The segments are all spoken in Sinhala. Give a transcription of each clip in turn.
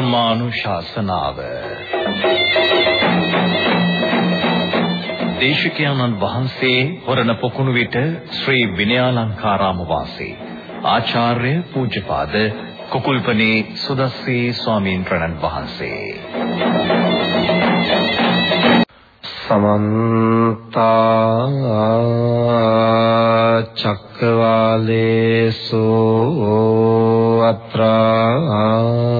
ධර්මානුශාසනාව. දේශකයන්න් වහන්සේ හොරණ පොකුණු විට ශ්‍රී විනයාලංකාරාම වාසී. ආචාර්ය පූජ්‍යපාද කුකුල්පනේ සුදස්සී ස්වාමීන් වහන්සේ. සමන්ත චක්කවාලේසු අත්‍රා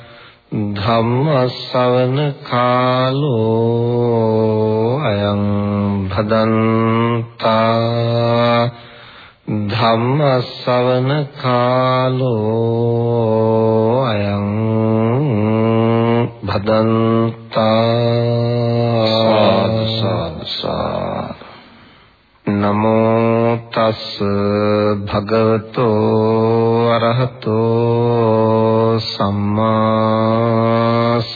ධම්ම ශ්‍රවණ කාලෝ අයං භදන්තා ධම්ම ශ්‍රවණ කාලෝ අයං භදන්තා සාදු සාදු සාදු. නමෝ තස් භගවතෝ අරහතෝ සම්මා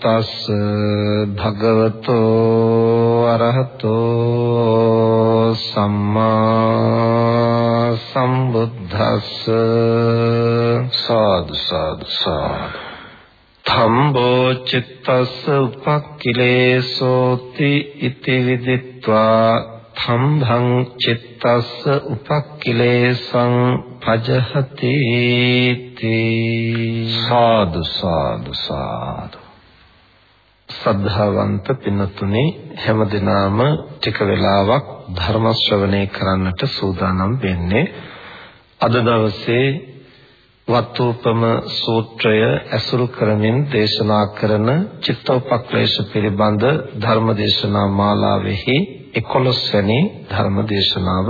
තස් භගවතෝ අරහතෝ සම්මා සම්බුද්දස්ස සාදු සාදු සාදු. ධම්බෝ චිත්තස්ස උපක්ඛිලේසෝති ඉති විදිත්වා ධම්භං චිත්තස්ස උපක්ඛිලේසං පජහති සාදු සාදු සාදු සද්ධාවන්ත පින්තුනේ හැමදිනාම ටික වෙලාවක් ධර්ම ශ්‍රවණය කරන්නට සූදානම් වෙන්නේ අද දවසේ වත්තුපම සූත්‍රය ඇසුරු කරමින් දේශනා කරන චිත්තෝපක්ලේශ පිළිබඳ ධර්ම දේශනා මාලාවෙහි 11 වෙනි ධර්ම දේශනාව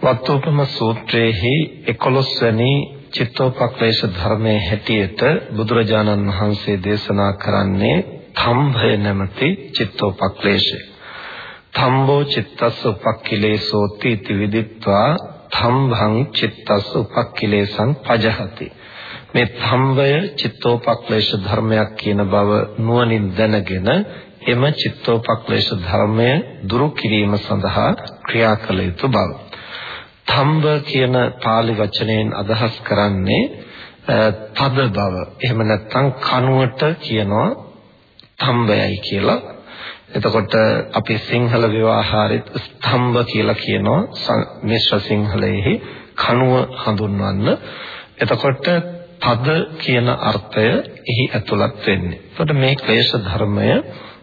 වත්තුපම සූත්‍රයේහි 11 වෙනි චිත්තෝපක්ලේශ ධර්මයේ හැටියට බුදුරජාණන් වහන්සේ දේශනා කරන්නේ තම්භය නැමැති චිත්තෝපක්ලේශය. තම්බෝ චිත්තස්ස උපක්ඛිලේසෝති इति විදිත්වා තම්භං චිත්තස්ස උපක්ඛිලේසං පජහති. මේ තම්භය චිත්තෝපක්ලේශ ධර්මයක් කියන බව නුවණින් දැනගෙන එම චිත්තෝපක්ලේශ ධර්මය දුරු කිරීම සඳහා ක්‍රියා කළ යුතු බව. තම්බ කියන pāli වචනයෙන් අදහස් කරන්නේ තද බව. එහෙම නැත්නම් කනුවට කියනවා තම්බයයි කියලා. එතකොට අපි සිංහල ව්‍යවහාරෙත් ස්තම්භ කියලා කියනවා මිශ්‍ර සිංහලයේ කනුව හඳුන්වන්න. එතකොට තද කියන අර්ථය එහි ඇතුළත් වෙන්නේ. එතකොට මේ ක්ලේශ ධර්මය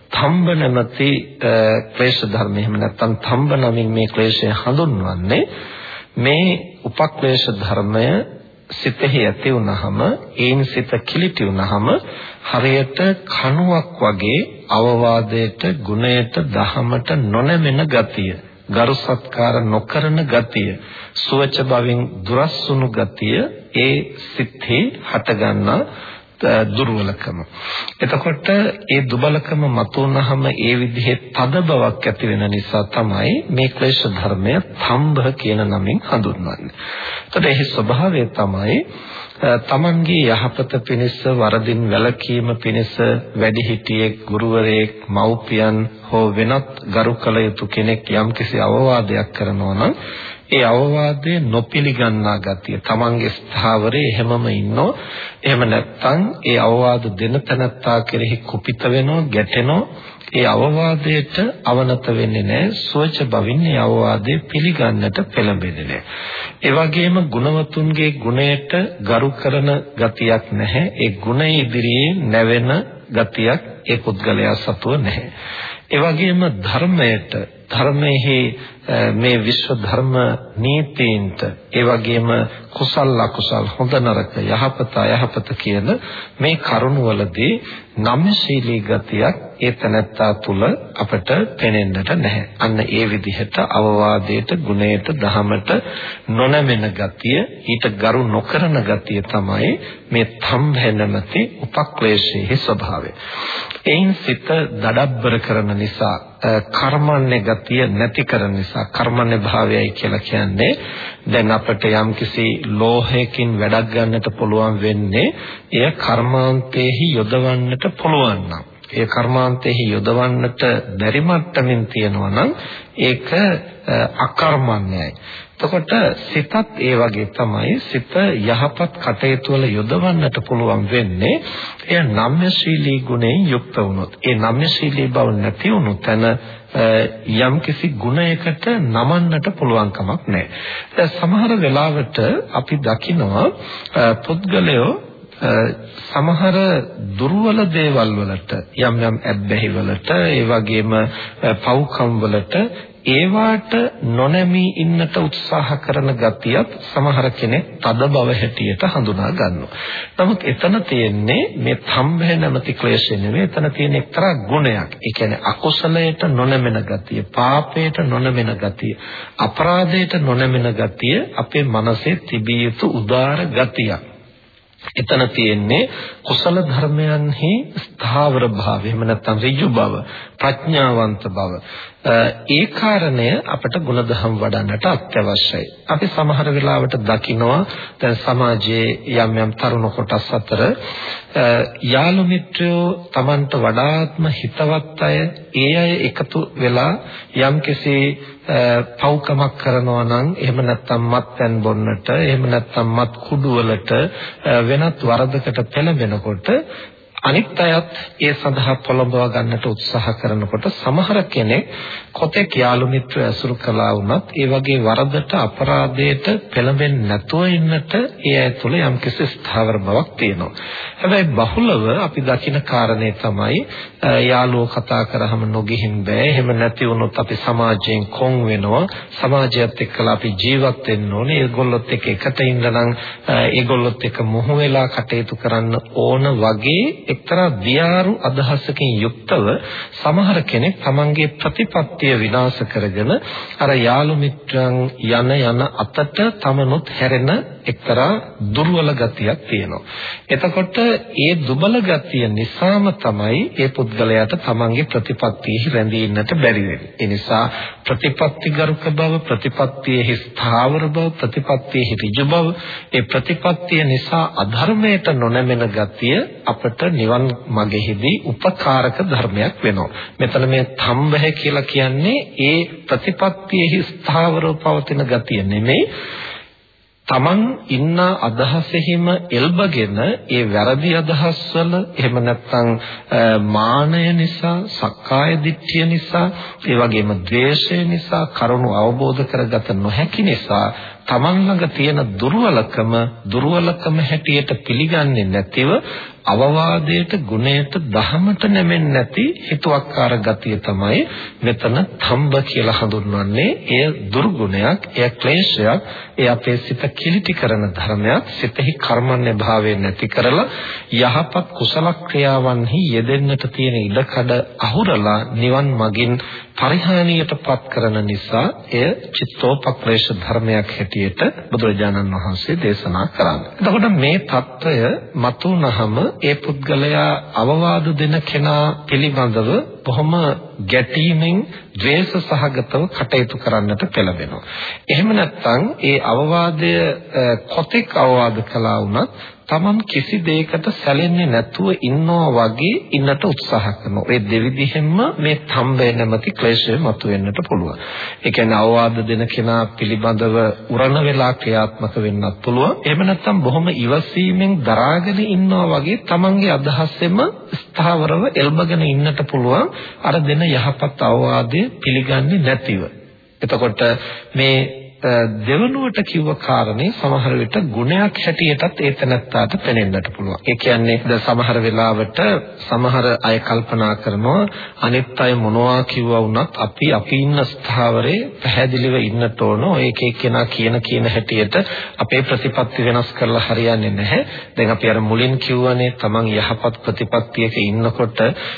තම්බ නැමැති ක්ලේශ ධර්ම එහෙම නැත්නම් තම්බ නමින් මේ ක්ලේශය හඳුන්වන්නේ මේ උපක්ලේශ ධර්මය සිතෙහි ඇති වුනහම ඒන් සිත කිලිටි වුනහම හරියට කණුවක් වගේ අවවාදයට ගුණයට දහමට නොනැමෙන ගතිය ගරු සත්කාර නොකරන ගතිය සුවච බවින් දුරස්සුණු ගතිය ඒ සිත්හි හටගන්නා දුර්වලකම. එතකොට ඒ දුබලකම මතුවනහම ඒ විදිහේ තද බවක් ඇති වෙන නිසා තමයි මේ ක්ලේශ ධර්මය තම්බ කියන නමින් හඳුන්වන්නේ. එතකොට එහි ස්වභාවය තමයි තමන්ගේ යහපත පිණිස වරදින් වැළකීම පිණිස වැඩිහිටියෙක් ගුරුවරයෙක් මව්පියන් හෝ වෙනත් ගරු කළ යුතු කෙනෙක් යම්කිසි අවවාදයක් කරනවා නම් ඒ අවවාදයේ නොපිළිගන්නා ගතිය. තමන්ගේ ස්ථාවරේ හැමම ඉන්නෝ එහෙම නැත්නම් ඒ අවවාද දෙන තැනත්තා කෙරෙහි කුපිත වෙනෝ ගැටෙනෝ ඒ අවවාදයට අවනත වෙන්නේ නැහැ. සුවච බවින් ඒ අවවාදය පිළිගන්නට පෙළඹෙන්නේ නැහැ. ඒ වගේම ගුණවතුන්ගේ ගුණයට ගරු කරන ගතියක් නැහැ. ඒ ගුණ ඉදිරියේ නැවෙන ගතියක් ඒ පුද්ගලයා සතුව නැහැ. ඒ වගේම ධර්මයට ධර්මයේ මේ විශ්ව ධර්ම නීතීන්ට ඒ වගේම කුසල අකුසල හොඳ නරක යහපත අයහපත කියන මේ කරුණවලදී නම්‍යශීලී ගතියක් ඒ තනත්තා තුල අපට පෙනෙන්නට නැහැ. අන්න ඒ විදිහට අවවාදයට, ගුණයට, දහමට නොනැමෙන ගතිය, ඊට ගරු නොකරන ගතිය තමයි මේ තම්බැනමති උපක්ලේශයේ ස්වභාවය. එයින් සිත දඩබ්බර කරන නිසා, කර්මන්නේ ගතිය නැති කරන නිසා, කර්මන්නේ භාවයයි කියලා කියන්නේ දැන් අපිට යම්කිසි ලෝහයකින් වැඩක් ගන්නට පුළුවන් වෙන්නේ එය කර්මාන්තයේහි යොදවන්නට පුළුවන් නම් ඒ කර්මාන්තයේහි යොදවන්නට බැරි මට්ටමින් තියෙනවා නම් ඒක අකර්මණ්‍යයි. එතකොට සිතත් ඒ වගේ තමයි සිත යහපත් කටයුතු වල යොදවන්නට පුළුවන් වෙන්නේ එය නම්‍යශීලී ගුණයෙන් යුක්ත වුණොත්. ඒ නම්‍යශීලී බව නැති වුණු තැන යම්කිසි ගුණයකට නමන්නට පුළුවන් කමක් නැහැ. දැන් සමහර වෙලාවට අපි දකිනවා පුද්ගලයෝ සමහර දුර්වල දේවල් වලට යම් යම් ඇබ්බැහි වලට ඒ වගේම පව්කම් වලට ඒවාට නොනැමී ඉන්නට උත්සාහ කරන ගතියත් සමහර කෙනෙක් තද බව හැටියට හඳුනා ගන්නවා. නමුත් එතන තියෙන්නේ මේ තම්බේ නැමැති ක්ලේශය නෙවෙයි. එතන තියෙන එක්තරා ගුණයක්. ඒ කියන්නේ අකුසලයට නොනැමෙන ගතිය, පාපයට නොනැමෙන ගතිය, අපරාධයට නොනැමෙන ගතිය අපේ මනසේ තිබිය යුතු උදාර ගතියක්. එතන තියෙන්නේ කුසල ධර්මයන්හි ස්ථාවර භාවය එහෙම නැත්නම් ඍජු බව ප්‍රඥාවන්ත බව ඒ කාරණය අපට ගුණධම් වඩන්නට අත්‍යවශ්‍යයි. අපි සමහර වෙලාවට දකිනවා දැන් සමාජයේ යම් යම් තරුණ කොටස් අතර යාළු මිත්‍රයෝ Tamanට වඩාත්ම හිතවත් අය ඒ අය එකතු වෙලා යම්කිසි පව්කමක් කරනවා නම් එහෙම නැත්නම් මත්පැන් බොන්නට එහෙම නැත්නම් මත් කුඩු වලට වෙනත් වරදකට පෙළඹෙනකොට අනිත් අයත් ඒ සඳහා පොළඹවා ගන්නට උත්සාහ කරනකොට සමහර කෙනෙක් කොතෙක් යාළු මිත්‍ර ඇසුරු කළා වුණත් ඒ වගේ වරදට අපරාධයට පෙළඹෙන්නේ නැතුව ඉන්නට ඒ අය තුළ යම්කිසි ස්ථාවර බවක් තියෙනවා. හැබැයි බහුලව අපි දකින කාරණේ තමයි යාළුවෝ කතා කරාම නොගෙහින් බෑ. එහෙම නැති වුණොත් අපි සමාජයෙන් කොන් වෙනවා. සමාජයත් එක්කලා අපි ජීවත් වෙන්න ඕනේ. ඒගොල්ලොත් එක්ක එකට ඉන්න නම් ඒගොල්ලොත් එක්ක මොහු වෙලා කටයුතු කරන්න ඕන වගේ එක්තරා දියාරු අදහසකින් යුක්තව සමහර කෙනෙක් තමන්ගේ ප්‍රතිපත්තිය විනාශ කරගෙන අර යාළු මිත්‍රයන් යන යන අතට තමනුත් හැරෙන එක්තරා දුර්වල ගතියක් තියෙනවා. එතකොට ඒ දුබල ගතිය නිසාම තමයි ඒ පුද්ගලයාට තමන්ගේ ප්‍රතිපත්තියෙහි රැඳී ඉන්නට බැරි වෙන්නේ. ඒ නිසා ප්‍රතිපත්තිගරුක බව, ප්‍රතිපත්තියෙහි ස්ථාවර බව, ප්‍රතිපත්තියෙහි ඍජු බව, ඒ ප්‍රතිපත්තිය නිසා අධර්මයට නොනැමෙන ගතිය අපට නිවන් මගෙහිදී උපකාරක ධර්මයක් වෙනවා. මෙතන මේ තම්බහ කියලා කියන්නේ ඒ ප්‍රතිපත්තියෙහි ස්ථාවරව පවතින ගතිය නෙමෙයි Taman ඉන්න අදහසෙහිම එල්බගෙන ඒ වැරදි අදහස්වල එහෙම නැත්නම් මානය නිසා, සක්කාය දිට්ඨිය නිසා, ඒ වගේම ද්වේෂය නිසා, කරුණු අවබෝධ කරගත නොහැකි නිසා තමන් ළඟ තියෙන දුර්වලකම දුර්වලකම හැටියට පිළිගන්නේ නැතිව අවවාදයට ගුණයට දහමට නැමෙන්නේ නැති හිතුවක්කාර ගතිය තමයි මෙතන තම්බ කියලා හඳුන්වන්නේ. එය දුර්ගුණයක් එය ක්ලේශයක් එය අපේ සිත කිලිටි කරන ධර්මයක්. සිතෙහි කර්මන්නේ භාවය නැති කරලා යහපත් කුසල ක්‍රියාවන්හි යෙදෙන්නට තියෙන ඉඩකඩ අහුරලා නිවන් මගින් පරිහානියටපත් කරන නිසා එය චිත්තෝපක්ලේශ ධර්මයක් හැටියට හැටියට බුදුරජාණන් වහන්සේ දේශනා කරන්නේ. එතකොට මේ తত্ত্বය මතුනහම ඒ පුද්ගලයා අවවාද දෙන කෙනා පිළිබඳව බොහොම ගැටීමෙන් ද්වේෂ සහගතව කටයුතු කරන්නට පෙළඹෙනවා. එහෙම නැත්නම් ඒ අවවාදය කොතෙක් අවවාද කළා වුණත් Taman කිසි දෙයකට සැලෙන්නේ නැතුව ඉන්නවා වගේ ඉන්නට උත්සාහ කරනවා. ඒ දෙවිදිහෙන්ම මේ තම්බේ නැමැති ක්ලේශය මතුවෙන්නට පුළුවන්. ඒ කියන්නේ අවවාද දෙන කෙනා පිළිබඳව උරණ වෙලා ක්‍රියාත්මක වෙන්නත් පුළුවන්. එහෙම නැත්නම් බොහොම ඉවසීමෙන් දරාගෙන ඉන්නවා වගේ Tamanගේ අදහසෙම ස්ථාවරව එල්බගෙන ඉන්නට පුළුවන්. අර දෙන යහපත් අවවාදය පිළිගන්නේ නැතිව. එතකොට මේ දෙවනුවට කිව්ව කාරණේ සමහර විට ගුණයක් හැටියටත් ඒ තැනත්තාට පෙනෙන්නට පුළුවන්. ඒ කියන්නේ ද සමහර වෙලාවට සමහර අය කල්පනා කරනවා අනිත් අය මොනවා කිව්වා වුණත් අපි අපි ඉන්න ස්ථාවරේ පැහැදිලිව ඉන්නට ඕන. ඔය එක එක්කෙනා කියන කියන හැටියට අපේ ප්‍රතිපත්ති වෙනස් කරලා හරියන්නේ නැහැ. දැන් අපි අර මුලින් කිව්වනේ Taman යහපත් ප්‍රතිපත්තියක ඉන්නකොට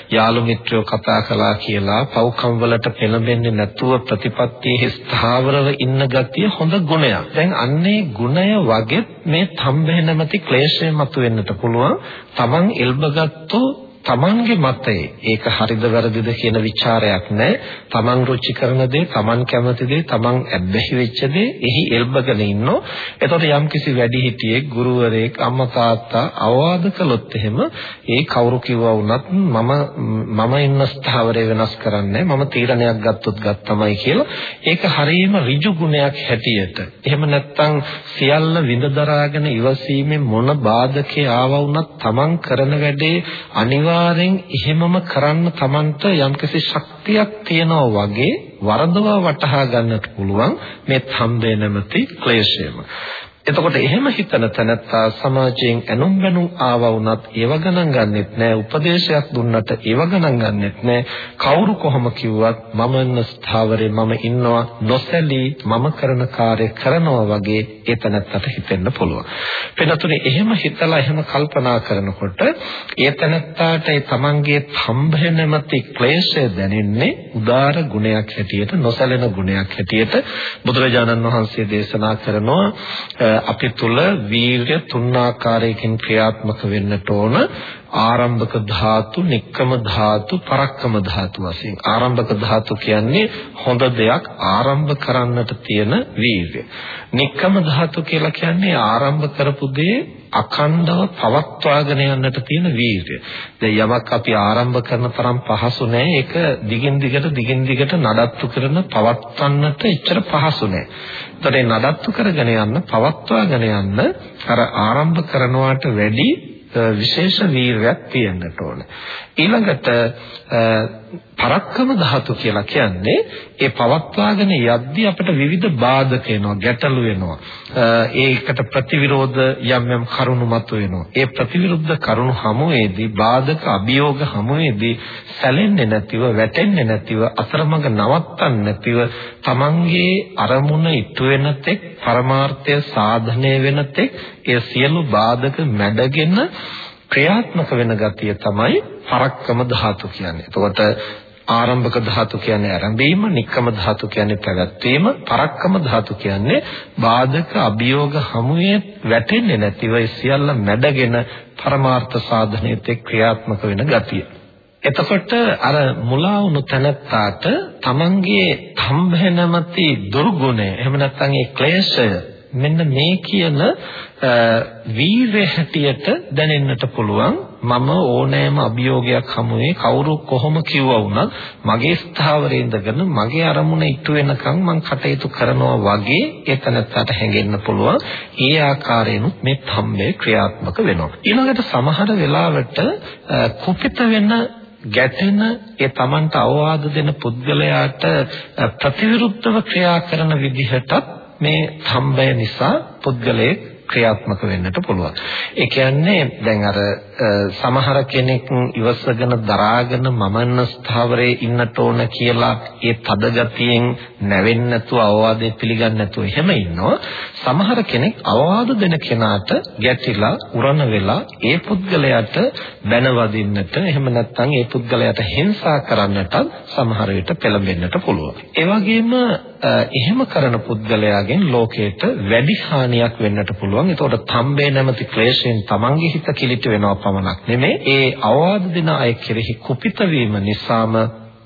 යාළු මිත්‍රයෝ කතා කළා කියලා පව්කම් වලට පෙළඹෙන්නේ නැතුව ප්‍රතිපත්තියේ ස්ථාවරව ඉන්න ගතිය හොඳ ගුණයක්. දැන් අන්නේ ගුණය වගේ මේ තම්බේ නැමැති ක්ලේශය මතුවෙන්නට පුළුවන්. Taman එල්බගත්තු තමන්ගේ මතේ ඒක හරිද වැරදිද කියන ਵਿਚාරයක් නැහැ. තමන් රුචි කරන දේ, තමන් කැමති දේ, තමන් ඇබ්බැහි වෙච්ච දේ එහි එල්බගෙන ඉන්නෝ. එතකොට යම්කිසි වැඩිහිටියෙක්, ගුරුවරයෙක්, අම්මා තාත්තා අවවාද කළොත් එහෙම ඒ කවුරු කිව්වා වුණත් මම මම ඉන්න ස්ථාවරය වෙනස් කරන්නේ මම තීරණයක් ගත්තොත් ගත්තමයි කියලා ඒක හරියම ඍජු ගුණයක් හැටියට. එහෙම නැත්නම් සියල්ල විඳ දරාගෙන ඉවසීමේ මොන බාධකේ ආවා වුණත් තමන් කරන වැඩේ අනිවාර්ය අනිවාර්යෙන් එහෙමම කරන්න Tamanට යම්කිසි ශක්තියක් තියෙනවා වගේ වරදවා වටහා ගන්නට පුළුවන් මේ ඡන්දය නැමැති ක්ලේශයම. එතකොට එහෙම හිතන තැනත්තා සමාජයෙන් ඇනුම් බැනුම් ආවා වුණත් ඒව ගණන් ගන්නෙත් නෑ උපදේශයක් දුන්නට ඒව ගණන් ගන්නෙත් නෑ කවුරු කොහොම කිව්වත් මම ඉන්න ස්ථාවරේ මම ඉන්නවා නොසැලී මම කරන කාර්ය කරනවා වගේ ඒ තැනත්තට හිතෙන්න පුළුවන්. වෙනතුනේ එහෙම හිතලා එහෙම කල්පනා කරනකොට ඒ තැනත්තාට ඒ තමන්ගේ තම්භය නැමැති ක්ලේශය දැනෙන්නේ උදාර ගුණයක් හැටියට නොසැලෙන ගුණයක් හැටියට බුදුරජාණන් වහන්සේ දේශනා කරනවා අපි තුල වීර්ය තුන් ආකාරයකින් ක්‍රියාත්මක වෙන්නට ඕන ආරම්භක ධාතු, නික්කම ධාතු, පරක්කම ධාතු වශයෙන්. ආරම්භක ධාතු කියන්නේ හොඳ දෙයක් ආරම්භ කරන්නට තියෙන වීර්ය. නික්කම ධාතු කියලා කියන්නේ ආරම්භ කරපු දේ අඛණ්ඩව පවත්වාගෙන යන්නට තියෙන වීර්ය. දැන් යමක් අපි ආරම්භ කරන තරම් පහසු නෑ. ඒක දිගින් දිගට දිගින් දිගට නඩත්තු කරන පවත්වන්නට එච්චර පහසු නෑ. ඒතර නඩත්තු කරගෙන යන්න, පවත්වාගෙන යන්න අර ආරම්භ කරනවාට වැඩි විශේෂ වීරයක් තියෙන්නට ඕන. ඊළඟට පරක්කම ධාතු කියලා කියන්නේ ඒ පවත්වාගෙන යද්දී අපිට විවිධ බාධක එනවා, ගැටලු එනවා. ඒකට ප්‍රතිවිරෝධ යම් යම් කරුණු මතුවෙනවා. ඒ ප්‍රතිවිරුද්ධ කරුණු හමුවේදී බාධක අභියෝග හමුවේදී සැලෙන්නේ නැතිව, වැටෙන්නේ නැතිව, අතරමඟ නවත්තන්නේ නැතිව තමන්ගේ අරමුණ ඉටු වෙන තෙක් පරමාර්ථය සාධනය වෙන තෙක් ඒ සියලු බාධක මැඩගෙන ක්‍රියාත්මක වෙන ගතිය තමයි පරක්කම ධාතු කියන්නේ. එතකොට ආරම්භක ධාතු කියන්නේ ආරම්භීම, නික්කම ධාතු කියන්නේ පැවැත්වීම, පරක්කම ධාතු කියන්නේ බාධක අභියෝග හමුවේ වැටෙන්නේ නැතිව සියල්ල මැඩගෙන පරමාර්ථ සාධනයේත් ක්‍රියාත්මක වෙන ගතිය. එතකොට අර මුලා වුණු තැනත්තාට තමන්ගේ තම්භය නැමැති දුර්ගුණය එහෙම නැත්නම් ඒ ක්ලේශය මෙන්න මේ කියන වීරය හැටියට දැනෙන්නට පුළුවන්. මම ඕනෑම අභියෝගයක් හමුවේ කවුරු කොහොම කිව්වා වුණත් මගේ ස්ථාවරේ ඉඳගෙන මගේ අරමුණ ඉටු වෙනකන් මම කටයුතු කරනවා වගේ එතනත්තට හැඟෙන්න පුළුවන්. ඒ ආකාරයෙන්ුත් මේ ධම්මේ ක්‍රියාත්මක වෙනවා. ඊළඟට සමහර වෙලාවට කුපිත වෙන ගැටෙන ඒ Tamanට අවවාද දෙන පුද්ගලයාට ප්‍රතිවිරුද්ධව ක්‍රියා කරන විදිහටත් මේ සම්බය නිසා පුද්ගලයෙක් ක්‍රියාත්මක වෙන්නට පුළුවන්. ඒ කියන්නේ දැන් අර සමහර කෙනෙක් ඉවසගෙන දරාගෙන මමන්න ස්ථාවරයේ ඉන්නට ඕන කියලා ඒ තද ගතියෙන් නැවෙන්නේ නැතුව අවවාදේ පිළිගන්නේ නැතුව එහෙම ඉන්නවා. සමහර කෙනෙක් අවවාද දෙන කෙනාට ගැටිලා උරණ වෙලා ඒ පුද්ගලයාට බැනවදින්නට එහෙම නැත්නම් ඒ පුද්ගලයාට හිංසා කරන්නට සමහර විට පෙළඹෙන්නට පුළුවන්. ඒ වගේම එහෙම කරන පුද්ගලයාගෙන් ලෝකයට වැඩි හානියක් වෙන්නට පුළුවන්. ඒතකොට තම්බේ නැමැති ක්ලේශයෙන් තමන්ගේ හිත කිලිට වෙනවා පමණක් නෙමෙයි ඒ අවවාද දෙන අය කෙරෙහි කුපිත වීම නිසාම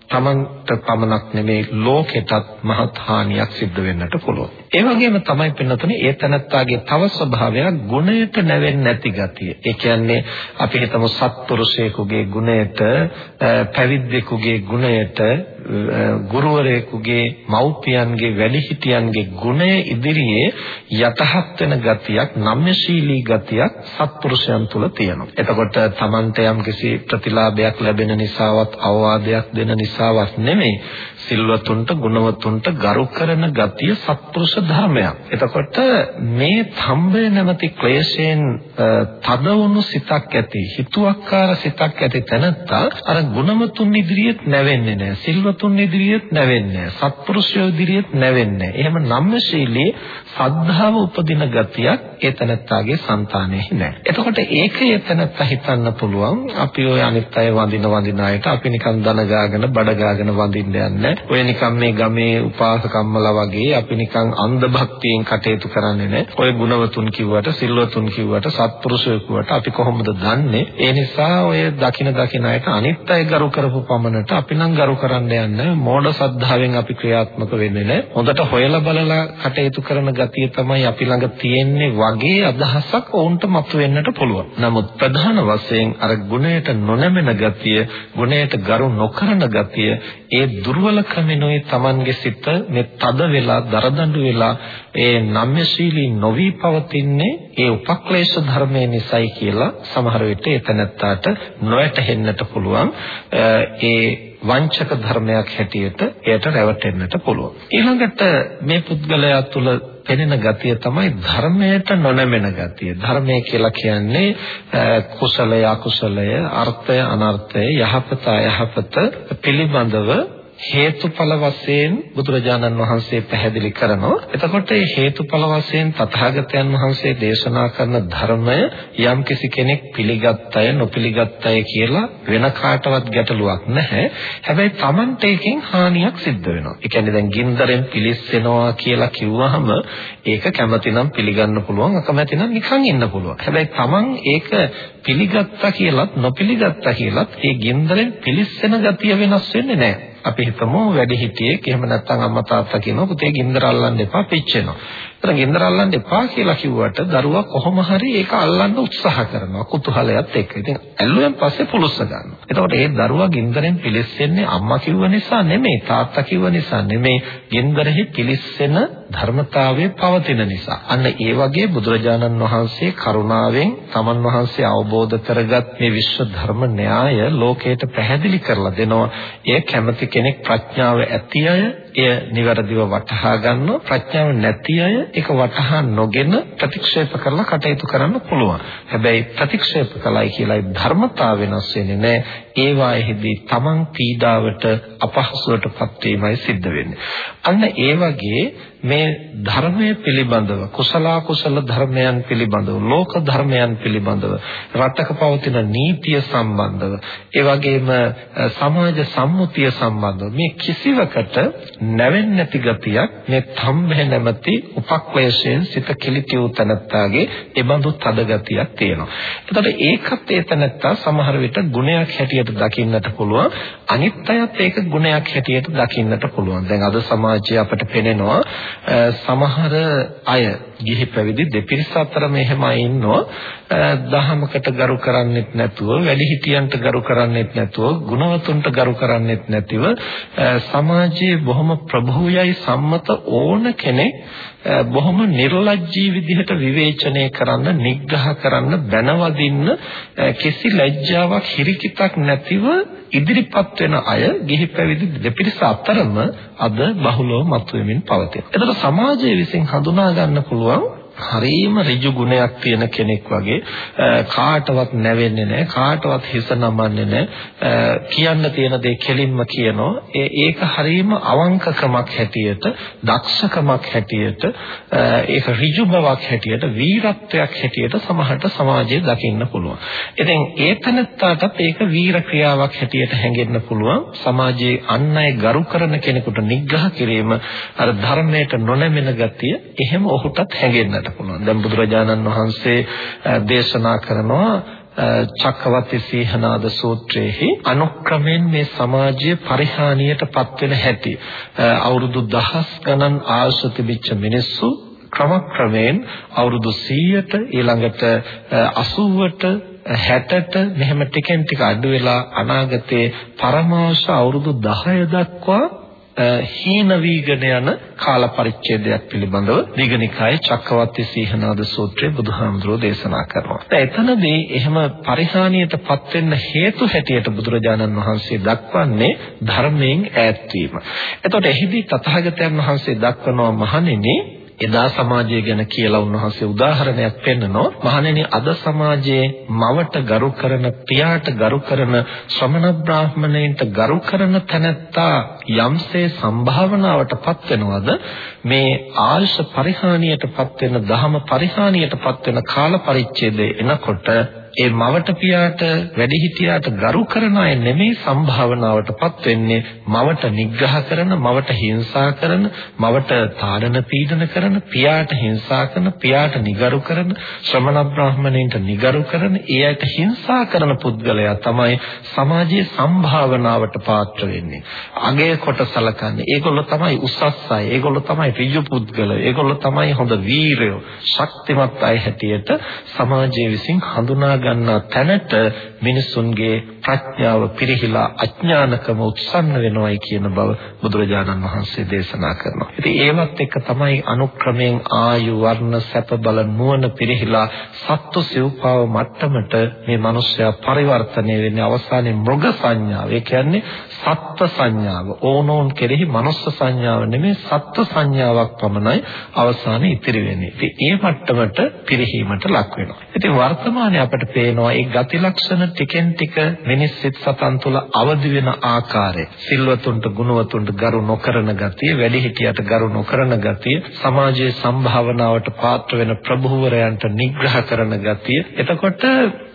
තමන්ට පමණක් නෙමේ ලෝකෙටත් මහත් හානියක් සිද්ධ වෙන්නට පුළුවන්. ඒ වගේම තමයි පින්නතුනේ ඒ තනත්තාගේ තව ස්වභාවයක් ගුණයට නැවෙන්නේ නැති ගතිය. ඒ කියන්නේ අපි හිතමු සත්පුරුෂයෙකුගේ ගුණයට පැවිද්දෙකුගේ ගුණයට ගුරුවරයෙකුගේ මව්පියන්ගේ වැඩිහිටියන්ගේ ගුණය ඉදිරියේ යටහත් වෙන ගතියක් නම්‍යශීලී ගතියක් සත්පුරුෂයන් තුල තියෙනවා. එතකොට Tamante යම්කිසි ප්‍රතිලාභයක් ලැබෙන නිසාවත් අවවාදයක් දෙන නිසාවත් නෙමෙයි සිල්වතුන්ට ගුණවතුන්ට ගරු කරන ගතිය සත්පුරුෂ ධර්මයක්. එතකොට මේ තම්බය නැමැති ක්ලේශයෙන් තදවුණු සිතක් ඇති, හිතුවක්කාර සිතක් ඇති තැනත්තා අර ගුණවතුන් ඉදිරියෙත් නැවෙන්නේ නැහැ. සිල්වතුන් ඉදිරියෙත් නැවෙන්නේ නැහැ. සත්පුරුෂයෝ ඉදිරියෙත් නැවෙන්නේ නැහැ. එහෙම නම්‍යශීලී සද්ධාව උපදින ගතියක් ඒ තැනත්තාගේ సంతානෙහි නැහැ. එතකොට ඒක ඒ තැනත්තා හිතන්න පුළුවන් අපි ඔය අනිත් අය වඳින වඳින අයට අපි නිකන් දන ගාගෙන බඩ ගාගෙන වඳින්න යන්නේ. ඔය නිකන් මේ ගමේ උපාසකම්මලා වගේ අපි නිකන් අන්ධ භක්තියෙන් කටයුතු කරන්නේ නැහැ. ඔය ගුණවතුන් කිව්වට සිල්වතුන් කිව්වට සත්පුරුෂයෝ කිව්වට අපි කොහොමද දන්නේ? ඒ නිසා ඔය දකින දකින අයට අනිත් අය ගරු කරපු පමණට අපි නම් ගරු කරන්න යන්නේ මෝඩ සද්ධාවෙන් අපි ක්‍රියාත්මක වෙන්නේ නැහැ. හොඳට හොයලා බලලා කටයුතු කරන ගතිය තමයි අපි ළඟ තියෙන්නේ වගේ අදහසක් ඔවුන්ට මතුවෙන්නට පුළුවන්. නමුත් ප්‍රධාන වශයෙන් අර ගුණයට නොනැමෙන ගතිය, ගුණයට ගරු නොකරන ගතිය, ඒ දුර්වලකමිනුයි Tamanගේ සිත මේ තද වෙලා, දරදඬු වෙලා ඒ නම්‍යශීලී නොවි පවතින්නේ ඒ උපක්ලේශ ධර්මයේ නිසයි කියලා සමහර විට එතනත්තාට නොයැටෙන්නට පුළුවන්. ඒ වංචක ධර්මයක් හැටියට එයට රැවටෙන්නට පුළුවන්. ඊළඟට මේ පුද්ගලයා තුළ පෙනෙන ගතිය තමයි ධර්මයට නොනැමෙන ගතිය. ධර්මය කියලා කියන්නේ කුසලය අකුසලය, අර්ථය අනර්ථය, යහපත අයහපත පිළිබඳව හේතුඵල වශයෙන් බුදුරජාණන් වහන්සේ පැහැදිලි කරනවා. එතකොට මේ හේතුඵල වශයෙන් තථාගතයන් වහන්සේ දේශනා කරන ධර්මය යම් කිසි කෙනෙක් පිළිගත්තය නොපිළිගත්තය කියලා වෙන කාටවත් ගැටලුවක් නැහැ. හැබැයි Tamante එකෙන් හානියක් සිද්ධ වෙනවා. ඒ කියන්නේ දැන් ගින්දරෙන් පිලිස්සෙනවා කියලා කිව්වහම ඒක කැමතිනම් පිළිගන්න පුළුවන් අකමැතිනම් නිකන් ඉන්න පුළුවන්. හැබැයි Taman ඒක පිළිගත්තා කියලත් නොපිළිගත්තා කියලත් ඒ ගින්දරෙන් පිලිස්සෙන ගතිය වෙනස් වෙන්නේ නැහැ. අපි හිතමු වැඩි හිටියෙක් එහෙම නැත්නම් අම්මා තාත්තා කියනවා පුතේ ගින්දර අල්ලන්න එපා පිච්චෙනවා. එතන ගින්දර අල්ලන්න එපා කියලා කිව්වට දරුවා කොහොම හරි ඒක අල්ලන්න උත්සාහ කරනවා කුතුහලයත් එක්ක. ඉතින් ඇල්ලුවෙන් පස්සේ පුලුස්ස ගන්නවා. එතකොට ඒ දරුවා ගින්දරෙන් පිලිස්සෙන්නේ අම්මා කිව්ව නිසා නෙමෙයි තාත්තා කිව්ව නිසා නෙමෙයි ගින්දරෙහි පිලිස්සෙන ධර්මතාවයේ පවතින නිසා. අන්න ඒ වගේ බුදුරජාණන් වහන්සේ කරුණාවෙන් තමන් වහන්සේ අවබෝධ කරගත් මේ විශ්ව ධර්ම න්‍යාය ලෝකයට පැහැදිලි කරලා දෙනවා. එය කැමති කෙනෙක් ප්‍රඥාව ඇති අය එය નિවරදිව වටහා ගන්නව ප්‍රඥාව නැති අය ඒක වටහා නොගෙන ප්‍රතික්ෂේප කරලා කටයුතු කරන්න පුළුවන්. හැබැයි ප්‍රතික්ෂේප කළයි කියලා ධර්මතාව වෙනස් වෙන්නේ නැහැ. ඒවාෙහිදී තමන් පීඩාවට අපහසුවටපත් වීමයි සිද්ධ වෙන්නේ. අන්න ඒ වගේ මේ ධර්මය පිළිබඳව කුසල කුසල ධර්මයන් පිළිබඳව ලෝක ධර්මයන් පිළිබඳව රටක පවතින නීතිය සම්බන්ධව ඒ වගේම සමාජ සම්මුතිය සම්බන්ධව මේ කිසිවකට නැවෙන්නේ නැති ගතියක් මේ තම්බේ නැමැති උපක්ලේශයෙන් සිත කිලිටි වූ තනත්තාගේ ඒ බඳු තද ගතියක් තියෙනවා. එතකොට ඒකත් ඒ තනත්තා සමහර විට ගුණයක් හැටියට දකින්නට පුළුවන් අනිත් අයත් ඒක ගුණයක් හැටියට දකින්නට පුළුවන්. දැන් අද සමාජයේ අපට පෙනෙනවා සමහර අය ගිහි පැවිදි දෙපිරිස අතර මෙහෙම ඉන්නවා දහමකට ගරු කරන්නෙත් නැතුව වැඩිහිටියන්ට ගරු කරන්නෙත් නැතුව ගුණවතුන්ට ගරු කරන්නෙත් නැතිව සමාජයේ බොහොම ප්‍රභූයයි සම්මත ඕන කෙනෙක් බොහොම නිර්ලජ්ජී විදිහට විවේචනය කරන්න නිග්‍රහ කරන්න බැනවදින්න කිසි ලැජ්ජාවක් හිරිකිතක් නැතිව ඉදිරිපත් වෙන අය ගිහි පැවිදි දෙපිරිස අතරම අද බහුලව මතුවෙමින් පවතින. එතකොට සමාජයේ විසින් හඳුනා ගන්න පුළුවන් හරීම ඍජු ගුණයක් තියෙන කෙනෙක් වගේ කාටවත් නැවෙන්නේ නැහැ කාටවත් හිස නමන්නේ නැහැ. කියන්න තියෙන දේ කෙලින්ම කියනවා. ඒ ඒක හරීම අවංකකමක් හැටියට දක්ෂකමක් හැටියට ඒක ඍජු බවක් හැටියට වීරත්වයක් හැටියට සමහරට සමාජයේ දකින්න පුළුවන්. ඉතින් ඒ තැනත්තාටත් ඒක වීර ක්‍රියාවක් හැටියට හැඟෙන්න පුළුවන්. සමාජයේ අන් අය ගරු කරන කෙනෙකුට නිග්‍රහ කිරීම අර ධර්මයට නොනැමෙන ගතිය එහෙම ඔහුටත් හැඟෙන්න කරන්නට පුළුවන්. දැන් බුදුරජාණන් වහන්සේ දේශනා කරනවා චක්කවර්ති සීහනාද සූත්‍රයේහි අනුක්‍රමයෙන් මේ සමාජයේ පරිහානියට පත්වෙන හැටි අවුරුදු දහස් ගණන් ආයුෂ තිබිච්ච මිනිස්සු ක්‍රමක්‍රමයෙන් අවුරුදු 100ට ඊළඟට 80ට 60ට මෙහෙම ටිකෙන් ටික අඩු වෙලා අනාගතයේ පරමාවශ අවුරුදු 10 දක්වා හීන වීගෙන යන කාල පරිච්ඡේදයක් පිළිබඳව දීඝනිකායේ චක්කවර්ති සීහනාද සූත්‍රයේ බුදුහාමුදුරෝ දේශනා කරනවා. එතනදී එහෙම පරිහානියටපත් වෙන්න හේතු හැටියට බුදුරජාණන් වහන්සේ දක්වන්නේ ධර්මයෙන් ඈත් වීම. එතකොට එහිදී තථාගතයන් වහන්සේ දක්වනවා මහණෙනි එදා සමාජය ගැන කියලා උන්වහන්සේ උදාහරණයක් පෙන්නනවා. මහණෙනි අද සමාජයේ මවට ගරු කරන පියාට ගරු කරන ශ්‍රමණ බ්‍රාහ්මණයින්ට ගරු කරන තැනැත්තා යම්සේ සම්භාවනාවටපත් වෙනවද? මේ ආල්ෂ පරිහානියටපත් වෙන දහම පරිහානියටපත් වෙන කාල පරිච්ඡේදය එනකොට ඒ මවට පියාට වැඩිහිටියාට ගරු කරන අය නෙමෙයි සම්භාවනාවටපත් වෙන්නේ. මවට නිග්‍රහ කරන මවට හිංසා කරන මවට තාඩන පීඩන කරන පියාට හිංසා කරන පියාට නිගරු කරන ශ්‍රමණ බ්‍රාහමණයින්ට නිගරු කරන ඒ අයට හිංසා කරන පුද්ගලයා තමයි සමාජයේ සම්භාවනාවට පාත්‍ර වෙන්නේ. අගය කොට සලකන්නේ. ඒගොල්ලෝ තමයි උසස් අය. ඒගොල්ලෝ තමයි ඍජු පුද්ගලයෝ. ඒගොල්ලෝ තමයි හොඳ වීරයෝ. ශක්තිමත් අය හැටියට සමාජයේ විසින් හඳුනා ගන්නා තැනට මිනිසුන්ගේ ප්‍රඥාව පිරිහිලා අඥානකම උත්සන්න වෙනවයි කියන බව බුදුරජාණන් වහන්සේ දේශනා කරනවා. ඉතින් ඒවත් එක්ක තමයි අනුක්‍රමයෙන් ආයු වර්ණ සැප බල නුවණ පිරිහිලා සත්තු සිව්පාව මට්ටමට මේ මිනිස්සයා පරිවර්තනය වෙන්නේ අවසානයේ මෘග සංඥාව. ඒ කියන්නේ සත්ත්ව සංඥාව. ඕනෝන් කෙරෙහි මනුස්ස සංඥාව නෙමෙයි සත්ත්ව සංඥාවක් පමණයි අවසානයේ ඉතිරි වෙන්නේ. ඉතින් ඒ මට්ටමට පිරිහීමට ලක් වෙනවා. ඉතින් වර්තමානයේ අපිට පේනවා මේ ගති ලක්ෂණ ටිකෙන් ටික මිනිස් සිත් සතන් තුළ අවදි වෙන ආකාරය සිල්වතුන්ට ගුණවතුන්ට ගරු නොකරන ගතිය වැඩිහිටියට ගරු නොකරන ගතිය සමාජයේ සම්භාවනාවට පාත්‍ර වෙන ප්‍රභූවරයන්ට නිග්‍රහ කරන ගතිය. එතකොට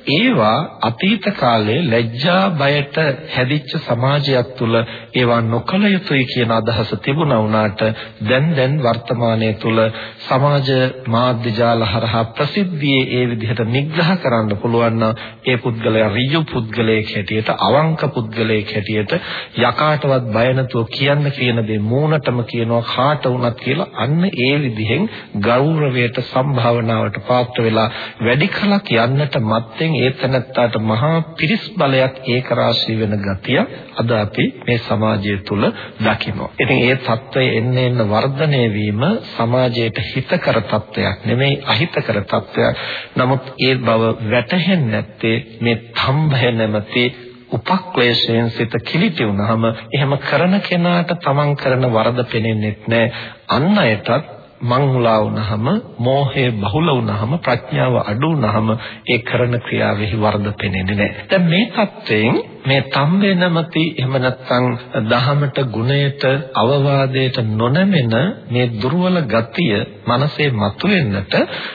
ඒවා අතීත කාලේ ලැජ්ජා බයට හැදිච්ච සමාජයක් තුල ඒවා නොකල යුතුයි කියන අදහස තිබුණා වුණාට දැන් දැන් වර්තමානයේ තුල සමාජ මාධ්‍ය ජාල හරහා ප්‍රසිද්ධියේ ඒ විදිහට නිග්‍රහ කරන්න පුළුවන් නම් ඒ පුද්ගලයා ඍජු පුද්ගලයෙක් හැටියට අවංක පුද්ගලයෙක් හැටියට යකාටවත් බය නැතුව කියන්න කියන දේ මූණටම කියනවා කාට වුණත් කියලා අන්න ඒ විදිහෙන් ගෞරවයට සම්භාවනාවට පාත්‍ර වෙලා වැඩි කලක් යන්නට මත්තෙන් ඒ තැනත්තාට මහා පිරිස් බලයක් ඒකරාශී වෙන ගතිය අද අපි මේ සමාජය තුල දකිනවා. ඉතින් ඒ తত্ত্বය එන්න එන්න වර්ධනය වීම සමාජයට හිතකර తত্ত্বයක් නෙමෙයි අහිතකර తত্ত্বයක්. නමුත් ඒ බව වැටහෙන්නේ නැත්තේ මේ තම්බය නැමැති උපක්ලේශයෙන් සිත කිලිටි වුනහම එහෙම කරන කෙනාට තමන් කරන වරද පෙනෙන්නේ නැහැ. අන් අයටත් මං මුලා වුනහම මෝහය බහුල වුනහම ප්‍රඥාව අඩු වුනහම ඒ කරන ක්‍රියාවෙහි වරද පෙනෙන්නේ නැහැ. දැන් මේ தත්වයෙන් මේ තම්බේ නැමැති එහෙම නැත්නම් දහමට ගුණයට අවවාදයට නොනැමෙන මේ දුර්වල ගතිය මනසේ මතුවෙන්නට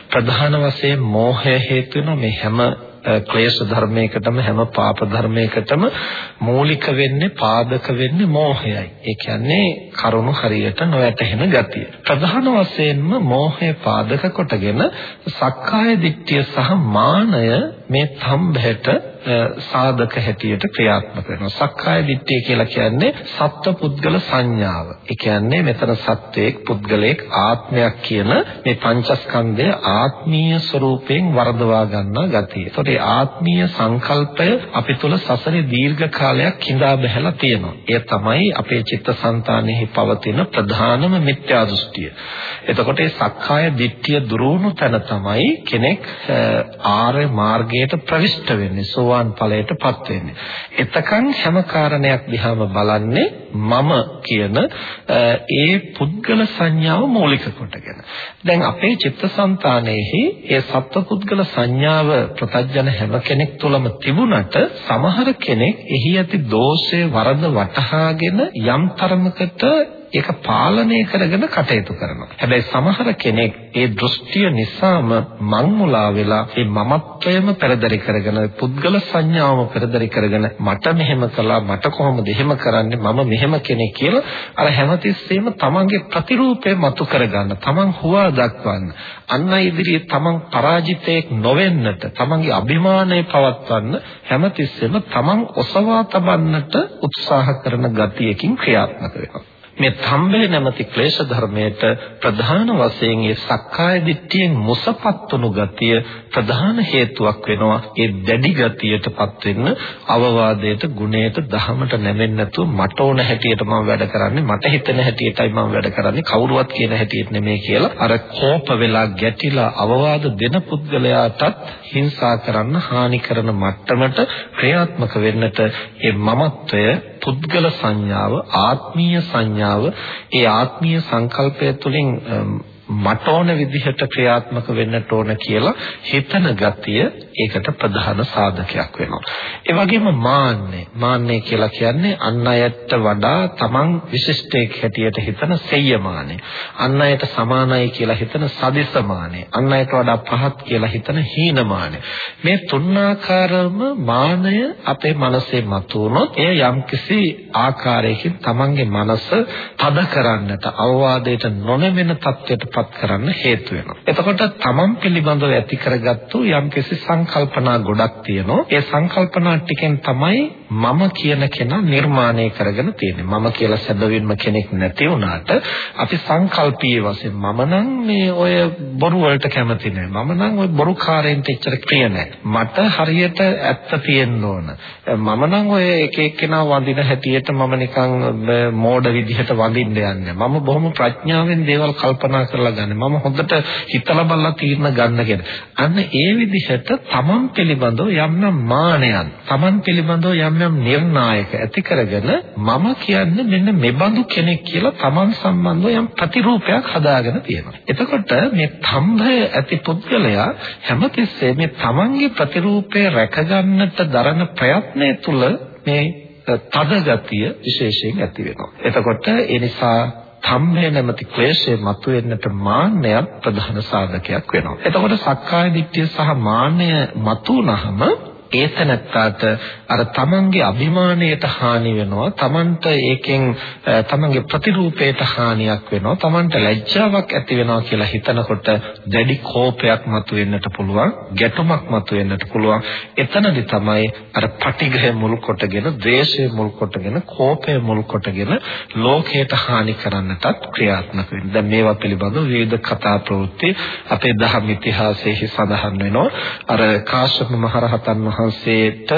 ප්‍රධාන වශයෙන් මෝහය හේතු වෙන මේ හැම ක්ලේශ ධර්මයකටම හැම පාප ධර්මයකටම මූලික වෙන්නේ පාදක වෙන්නේ මෝහයයි. ඒ කියන්නේ කරුණු හරියට නොවැටහෙන ගතිය. ප්‍රධාන වශයෙන්ම මෝහය පාදක කොටගෙන සක්කාය දිට්ඨිය සහ මානය මේ තම්බහැට සාධක හැටියට ක්‍රියාත්මක වෙනවා. සක්කාය දිට්ඨිය කියලා කියන්නේ සත්ව පුද්ගල සංඥාව. ඒ කියන්නේ මෙතන සත්වයක් පුද්ගලයෙක් ආත්මයක් කියන මේ පංචස්කන්ධය ආත්මීය ස්වરૂපයෙන් වර්ධවා ගන්නා ගතිය. ඒතකොට මේ ආත්මීය සංකල්පය අපි තුල සසරේ දීර්ඝ කාලයක් හිඳා බැහැලා තියෙනවා. ඒ තමයි අපේ චිත්තසංතානෙහි පවතින ප්‍රධානම මිත්‍යා දෘෂ්ටිය. එතකොට මේ සක්කාය දිට්ඨිය දුරුණු තැන තමයි කෙනෙක් ආර්ය මාර්ගයට ප්‍රවිෂ්ඨ වෙන්නේ. සෝවාන් ඵලයටපත් වෙන්නේ. එතකන් හැම කාරණයක් දිහාම බලන්නේ මම කියන ඒ පුද්ගල සංඥාව මූලික කොටගෙන. දැන් අපේ චිත්තසංතානයේහි ඒ සත්පුද්ගල සංඥාව ප්‍රතඥ හැම කෙනෙක් තුළම තිබුණට සමහර කෙනෙක් එහි ඇති දෝෂය වරද වටහාගෙන යම් තරමකට ඒක පාලනය කරගෙන කටයුතු කරනවා. හැබැයි සමහර කෙනෙක් ඒ දෘෂ්ටිය නිසාම මං මුලා වෙලා ඒ මමත්වයම පෙරදරි කරගෙන පුද්ගල සංඥාවම පෙරදරි කරගෙන මට මෙහෙම කළා මට කොහොමද එහෙම කරන්නේ මම මෙහෙම කෙනෙක් කියලා අර හැමතිස්සෙම තමන්ගේ ප්‍රතිරූපය මතු කරගන්න තමන් හුවා දක්වන්න අන්න ඉදිරියේ තමන් පරාජිතයෙක් නොවෙන්නට තමන්ගේ අභිමානය පවත්වන්න හැමතිස්සෙම තමන් ඔසවා තබන්නට උත්සාහ කරන ගතියකින් ක්‍රියාත්මක වෙනවා මේ තම්බේ නැමැති ක්ලේශ ධර්මයට ප්‍රධාන වශයෙන් ඒ සක්කාය දිට්ඨියෙන් මුසපත් වුණු ගතිය ප්‍රධාන හේතුවක් වෙනවා. ඒ දැඩි ගතියටපත් වෙන්න අවවාදයට ගුණයට දහමට නැමෙන්නේ නැතුව මට ඕන හැටියට මම වැඩ කරන්නේ මට හිතෙන හැටියටයි මම වැඩ කරන්නේ කවුරුවත් කියන හැටියට නෙමෙයි කියලා අර කෝප වෙලා ගැටිලා අවවාද දෙන පුද්ගලයාටත් හිංසා කරන්න හානි කරන මට්ටමට ක්‍රියාත්මක වෙන්නට ඒ මමත්වය පුද්ගල සංඥාව ආත්මීය සංඥාව ඒ ආත්මීය සංකල්පය තුළින් මට ඕන විදිහට ක්‍රියාත්මක වෙන්නට ඕන කියලා හිතන ගතිය ඒකට ප්‍රධාන සාධකයක් වෙනවා. ඒ වගේම මාන්නේ මාන්නේ කියලා කියන්නේ අන් අයට වඩා තමන් විශිෂ්ටයෙක් හැටියට හිතන සෙය්‍යමානේ. අන් අයට සමානයි කියලා හිතන සදිසමානේ. අන් අයට වඩා පහත් කියලා හිතන හීනමානේ. මේ තුන්ආකාරම මානය අපේ මනසේ මතුවනොත් එය යම්කිසි ආකාරයකින් තමන්ගේ මනස තද කරන්නට අවවාදයට නොනැමෙන තත්ත්වයටපත් කරන්න හේතු වෙනවා. එතකොට තමන් පිළිබඳව ඇති කරගත්තු යම්කිසි සංකල්පනා ගොඩක් තියෙනවා. ඒ සංකල්පනා ටිකෙන් තමයි මම කියන කෙනා නිර්මාණය කරගෙන තියෙන්නේ. මම කියලා සැබවින්ම කෙනෙක් නැති වුණාට අපි සංකල්පීය වශයෙන් මම නම් මේ ඔය බොරු වලට කැමති නෑ. මම නම් ඔය බොරුකාරයන්ට එච්චර ප්‍රිය නෑ. මට හරියට ඇත්ත තියෙන්න ඕන. මම නම් ඔය එක එක්කෙනා වඳින හැටියට මම නිකන් මෝඩ විදිහට වඳින්න යන්නේ. මම බොහොම ප්‍රඥාවෙන් දේවල් කල්පනා කරලා ගන්න. මම හොඳට හිතලා බලලා තීරණ ගන්න කියන. අන්න ඒ විදිහට තමන් පිළිබඳව යම් යම් මානයන්, තමන් පිළිබඳව යම් යම් නිර්ණායක ඇති කරගෙන මම කියන්නේ මෙන්න මෙබඳු කෙනෙක් කියලා තමන් සම්බන්ධව යම් ප්‍රතිරූපයක් හදාගෙන තියෙනවා. එතකොට මේ තම්භය ඇති පුද්ගලයා හැමතිස්සෙම මේ තමන්ගේ ප්‍රතිරූපය රැකගන්නට දරන ප්‍රයත්නය තුළ මේ තද ගතිය විශේෂයෙන් ඇති වෙනවා. එතකොට ඒ නිසා තම්මේ නැමැති ක්ලේශය මතුවෙන්නට මාන්නයක් ප්‍රධාන සාධකයක් වෙනවා. එතකොට සක්කාය දිට්ඨිය සහ මාන්නය මතුවනහම ඒතනත්තාට අර තමන්ගේ අභිමානයට හානි වෙනවා තමන්ට ඒකෙන් තමන්ගේ ප්‍රතිරූපයට හානියක් වෙනවා තමන්ට ලැජ්ජාවක් ඇති වෙනවා කියලා හිතනකොට දැඩි කෝපයක් මතුවෙන්නට පුළුවන් ගැටුමක් මතුවෙන්නට පුළුවන්. එතනදි තමයි අර පටිඝය මුල් කොටගෙන ද්වේෂය මුල් කොටගෙන කෝපය මුල් කොටගෙන ලෝකයට හානි කරන්නටත් ක්‍රියාත්මක වෙන්නේ දැන් මේවා පිළිබඳව විවිධ කතා ප්‍රවෘත්ති අපේ දහම් ඉතිහාසයේ සඳහන් වෙනවා. අර කාශ්‍යප මහරහතන් වහන්සේ වහන්සේට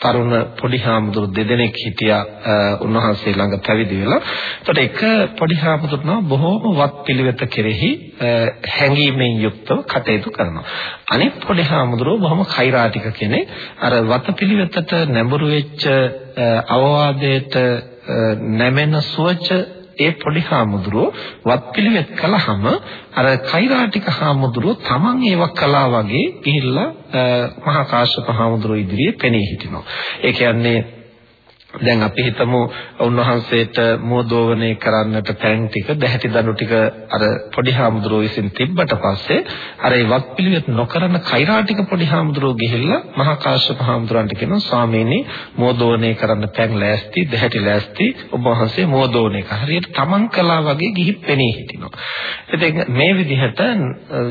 තරුණ පොඩි හාමුදුරු දෙදෙනෙක් හිටියා උන්වහන්සේ ළඟ පැවිදි වෙලා. එතකොට එක පොඩි හාමුදුරුවෝ බොහෝම වත් පිළිවෙත කෙරෙහි හැඟීමෙන් යුක්තව කටයුතු කරනවා. අනිත් පොඩි හාමුදුරුවෝ බොහොම කෛරාටික කෙනෙක්. අර වත් පිළිවෙතට නැඹුරු වෙච්ච අවවාදයට නැමෙන සුවච ඒ පොඩි හාමුදුරුවෝ වත්පිළිවෙත් කළාම අර කෛරාටික හාමුදුරුවෝ Taman ඒව කළා වගේ ගිහිල්ලා මහා කාශ්‍යප හාමුදුරුවෝ ඉදිරියේ පෙනී හිටිනවා. ඒ කියන්නේ දැන් අපි හිතමු උන්වහන්සේට මෝදෝවණය කරන්නට පැන් ටික දැහැටි දණු ටික අර පොඩි හාමුදුරුවෝ විසින් තිබ්බට පස්සේ අර ඒ වත් පිළිවෙත් නොකරන කෛරාටික පොඩි හාමුදුරුවෝ ගිහිල්ලා මහා කාශ්‍යප හාමුදුරන්ට කියනවා ස්වාමීනි මෝදෝවණය කරන්න පැන් ලෑස්ති දැහැටි ලෑස්ති ඔබ වහන්සේ මෝදෝවණය කර හරියට තමන් කළා වගේ ගිහි පෙනී හිටිනවා. ඉතින් මේ විදිහට